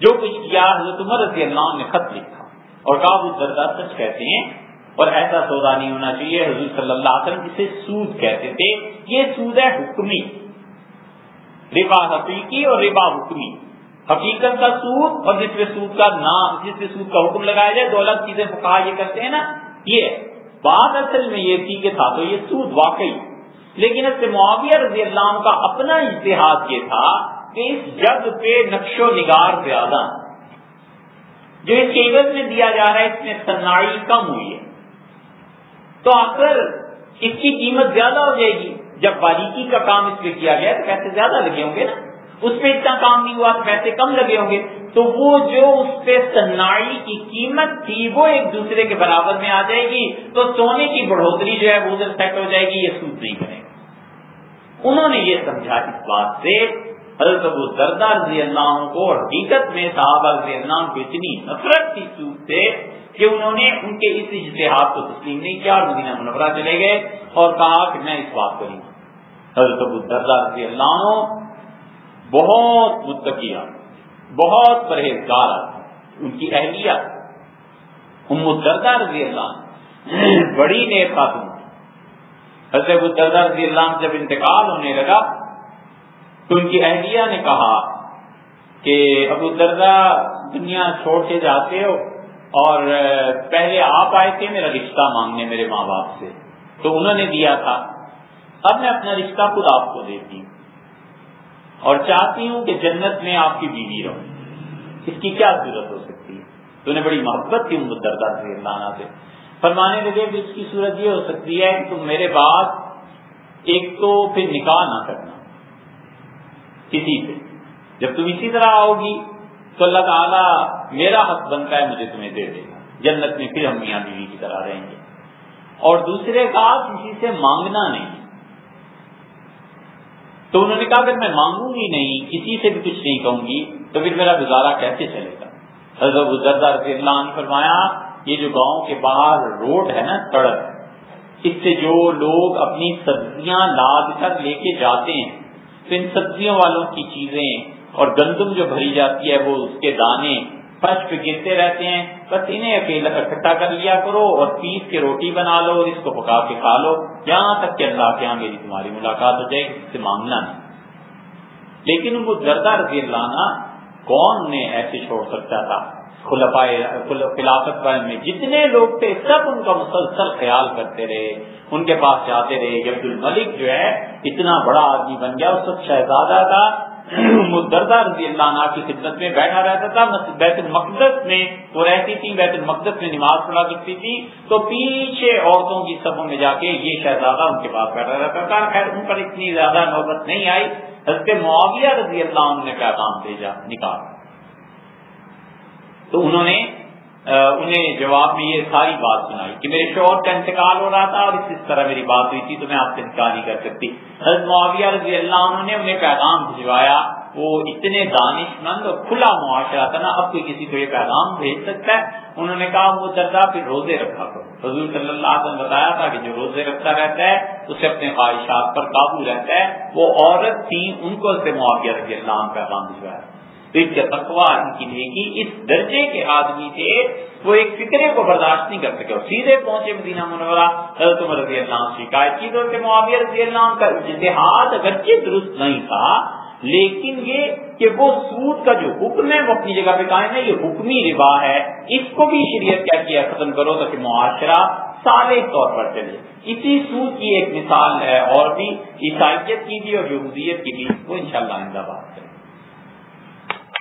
جو کچھ کیا حضرت عمر رضی اللہ عنہ نے خط لکھا اور کہا وہ زردہ سچ کہتے ہیں اور ایسا سودا نہیں ہونا چاہیے، حضور صلی اللہ علیہ وسلم جسے سود کہتے تھے۔ یہ سود ہے حکمی۔ ربا حقیقی اور ربا حکمی۔ حقیقت کا سود اور جس میں سود کا نام جس میں سود کا حکم لگایا جائے دو الگ چیزیں پکا یہ کرتے ہیں نا، یہ بات اصل میں یہ تھی کہ تھا تو یہ سود واقعی۔ لیکن اس سے معاویہ رضی اللہ عنہ کا اپنا اشتہاد یہ تھا کہ اس جگ پہ نقش و نگار زیادہ جو اس کے عوض میں دیا جا رہا ہے، اس میں صنائی کم ہوئی ہے۔ تو آخر اس کی قیمت زیادہ ہو جائے گی۔ جب باریکی کا کام اس پہ کیا گیا تو پیسے زیادہ لگے ہوں گے نا۔ اس پہ اتنا کام نہیں ہوا تو پیسے کم لگے ہوں گے۔ تو وہ جو اس پہ سنائی کی قیمت تھی، وہ ایک دوسرے کے برابر میں آ جائے گی۔ تو سونے کی بڑھوتری جو ہے، وہ ادھر سیٹ ہو جائے گی، یہ سود نہیں کرے گا۔ انہوں نے یہ سمجھا اس بات سے حضرت ابو دردہ رضی اللہ عنہ کو حقیقت میں صحابہ رضی اللہ عنہ کو اتنی نفرت تھی سود سے کہ انہوں نے ان کے اس اجتہاد کو تسلیم نہیں کیا اور مدینہ منورہ چلے گئے اور کہا کہ میں اس بات کروں حضرت ابو دردہ رضی اللہ عنہ بہت متقیہ، بہت پرہیزگار ان کی اہلیہ ام الدردہ رضی اللہ بڑی نیک خاتون حضرت ابو دردہ رضی اللہ جب انتقال ہونے لگا تو ان کی اہلیہ نے کہا کہ ابو دردہ دنیا چھوڑ کے جاتے ہو اور پہلے آپ آئے تھے میرا رشتہ مانگنے میرے ماں باپ سے۔ تو انہوں نے دیا تھا۔ اب میں اپنا رشتہ خود آپ کو دیتی ہوں۔ اور چاہتی ہوں کہ جنت میں آپ کی بیوی رہو اس کی کیا ضرورت ہو سکتی؟ ہے تو انہیں بڑی محبت تھی مدردہ سے اللہ سے۔ فرمانے لگے کہ اس کی صورت یہ ہو سکتی ہے کہ تم میرے بعد ایک تو پھر نکاح نہ کرنا۔ کسی سے۔ جب تم اسی طرح آؤ گی، تو اللہ تعالیٰ میرا حق بنتا ہے، مجھے تمہیں دے دے گا جنت میں پھر ہم میاں بیوی کی طرح رہیں گے۔ اور دوسرے کا کسی سے مانگنا نہیں۔ تو انہوں نے کہا، اگر میں مانگوں گی نہیں کسی سے بھی کچھ نہیں کہوں گی، تو پھر میرا گزارا کیسے چلے گا؟ حضرت رضی اللہ عنہ فرمایا، یہ جو گاؤں کے باہر روڈ ہے نا سڑک اس سے جو لوگ اپنی سبزیاں لاد کر لے کے جاتے ہیں تو ان سبزیوں والوں کی چیزیں اور گندم جو بھری جاتی ہے وہ اس کے دانے فرش پہ گرتے رہتے ہیں۔ بس انہیں اکیلا اکٹھا کر لیا کرو اور پیس کے روٹی بنا لو اور اس کو پکا کے کھا لو۔ جہاں تک کہ اللہ کے یہاں میری تمہاری ملاقات ہو جائے کسی سے مانگنا نہیں۔ لیکن وہ دردہ رضی اللہ عنہ کون نے ایسے چھوڑ سکتا تھا؟ خلافت میں جتنے لوگ تھے سب ان کا مسلسل خیال کرتے رہے، ان کے پاس جاتے رہے۔ عبد الملک جو ہے، اتنا بڑا آدمی بن گیا، اس وقت شہزادہ تھا، مدردہ رضی اللہ عنہ کی خدمت میں بیٹھا رہتا تھا بیت المقدس میں وہ رہتی تھی، بیت المقدس میں نماز پڑھا کرتی تھی۔ تو پیچھے عورتوں کی سبوں میں جا کے یہ شہزادہ ان کے پاس بیٹھا رہتا تھا۔ خیر، ان پر اتنی زیادہ نوبت نہیں آئی۔ حضرت معاویہ رضی اللہ عنہ نے پیغام بھیجا؟ نکال تو انہوں نے انہیں جواب میں یہ ساری بات سنائی کہ میرے شوہر کا انتقال ہو رہا تھا اور اس طرح میری بات ہوئی تھی تو میں آپ سے انکار نہیں کر سکتی۔ حضرت معاویہ رضی اللہ عنہ نے انہیں پیغام بھجوایا، وہ اتنے دانش مند اور کھلا معاشرہ تھا نا، اب کوئی کسی کو یہ پیغام بھیج سکتا ہے؟ انہوں نے کہا، وہ دردا پھر روزے رکھا کرو۔ حضور صلی اللہ علیہ وسلم بتایا تھا کہ جو روزے رکھتا رہتا ہے، اسے اپنے خواہشات پر قابو رہتا ہے۔ وہ عورت تھی، ان کو سے معاویہ رضی اللہ عنہ پیغام بھجوایا۔ تو ان کے تقوا ان کی نیکی اس درجے کے آدمی تھے، وہ ایک فکرے کو برداشت نہیں کر سکے اور سیدھے پہنچے مدینہ منورہ، حضرت عمر رضی اللہ عنہ شکایت کی تو معاویہ رضی اللہ عنہ کا اتحاد اگرچہ درست نہیں تھا، لیکن یہ کہ وہ سود کا جو حکم ہے، وہ اپنی جگہ پہ قائم ہے، یہ حکمی ربا ہے، اس کو بھی شریعت کیا کیا ختم کرو تاکہ معاشرہ سارے طور پر چلے۔ اسی سود کی ایک مثال ہے اور بھی، عیسائیت کی بھی اور یہودیت کی بھی، وہ انشاءاللہ شاء اللہ بات کریں۔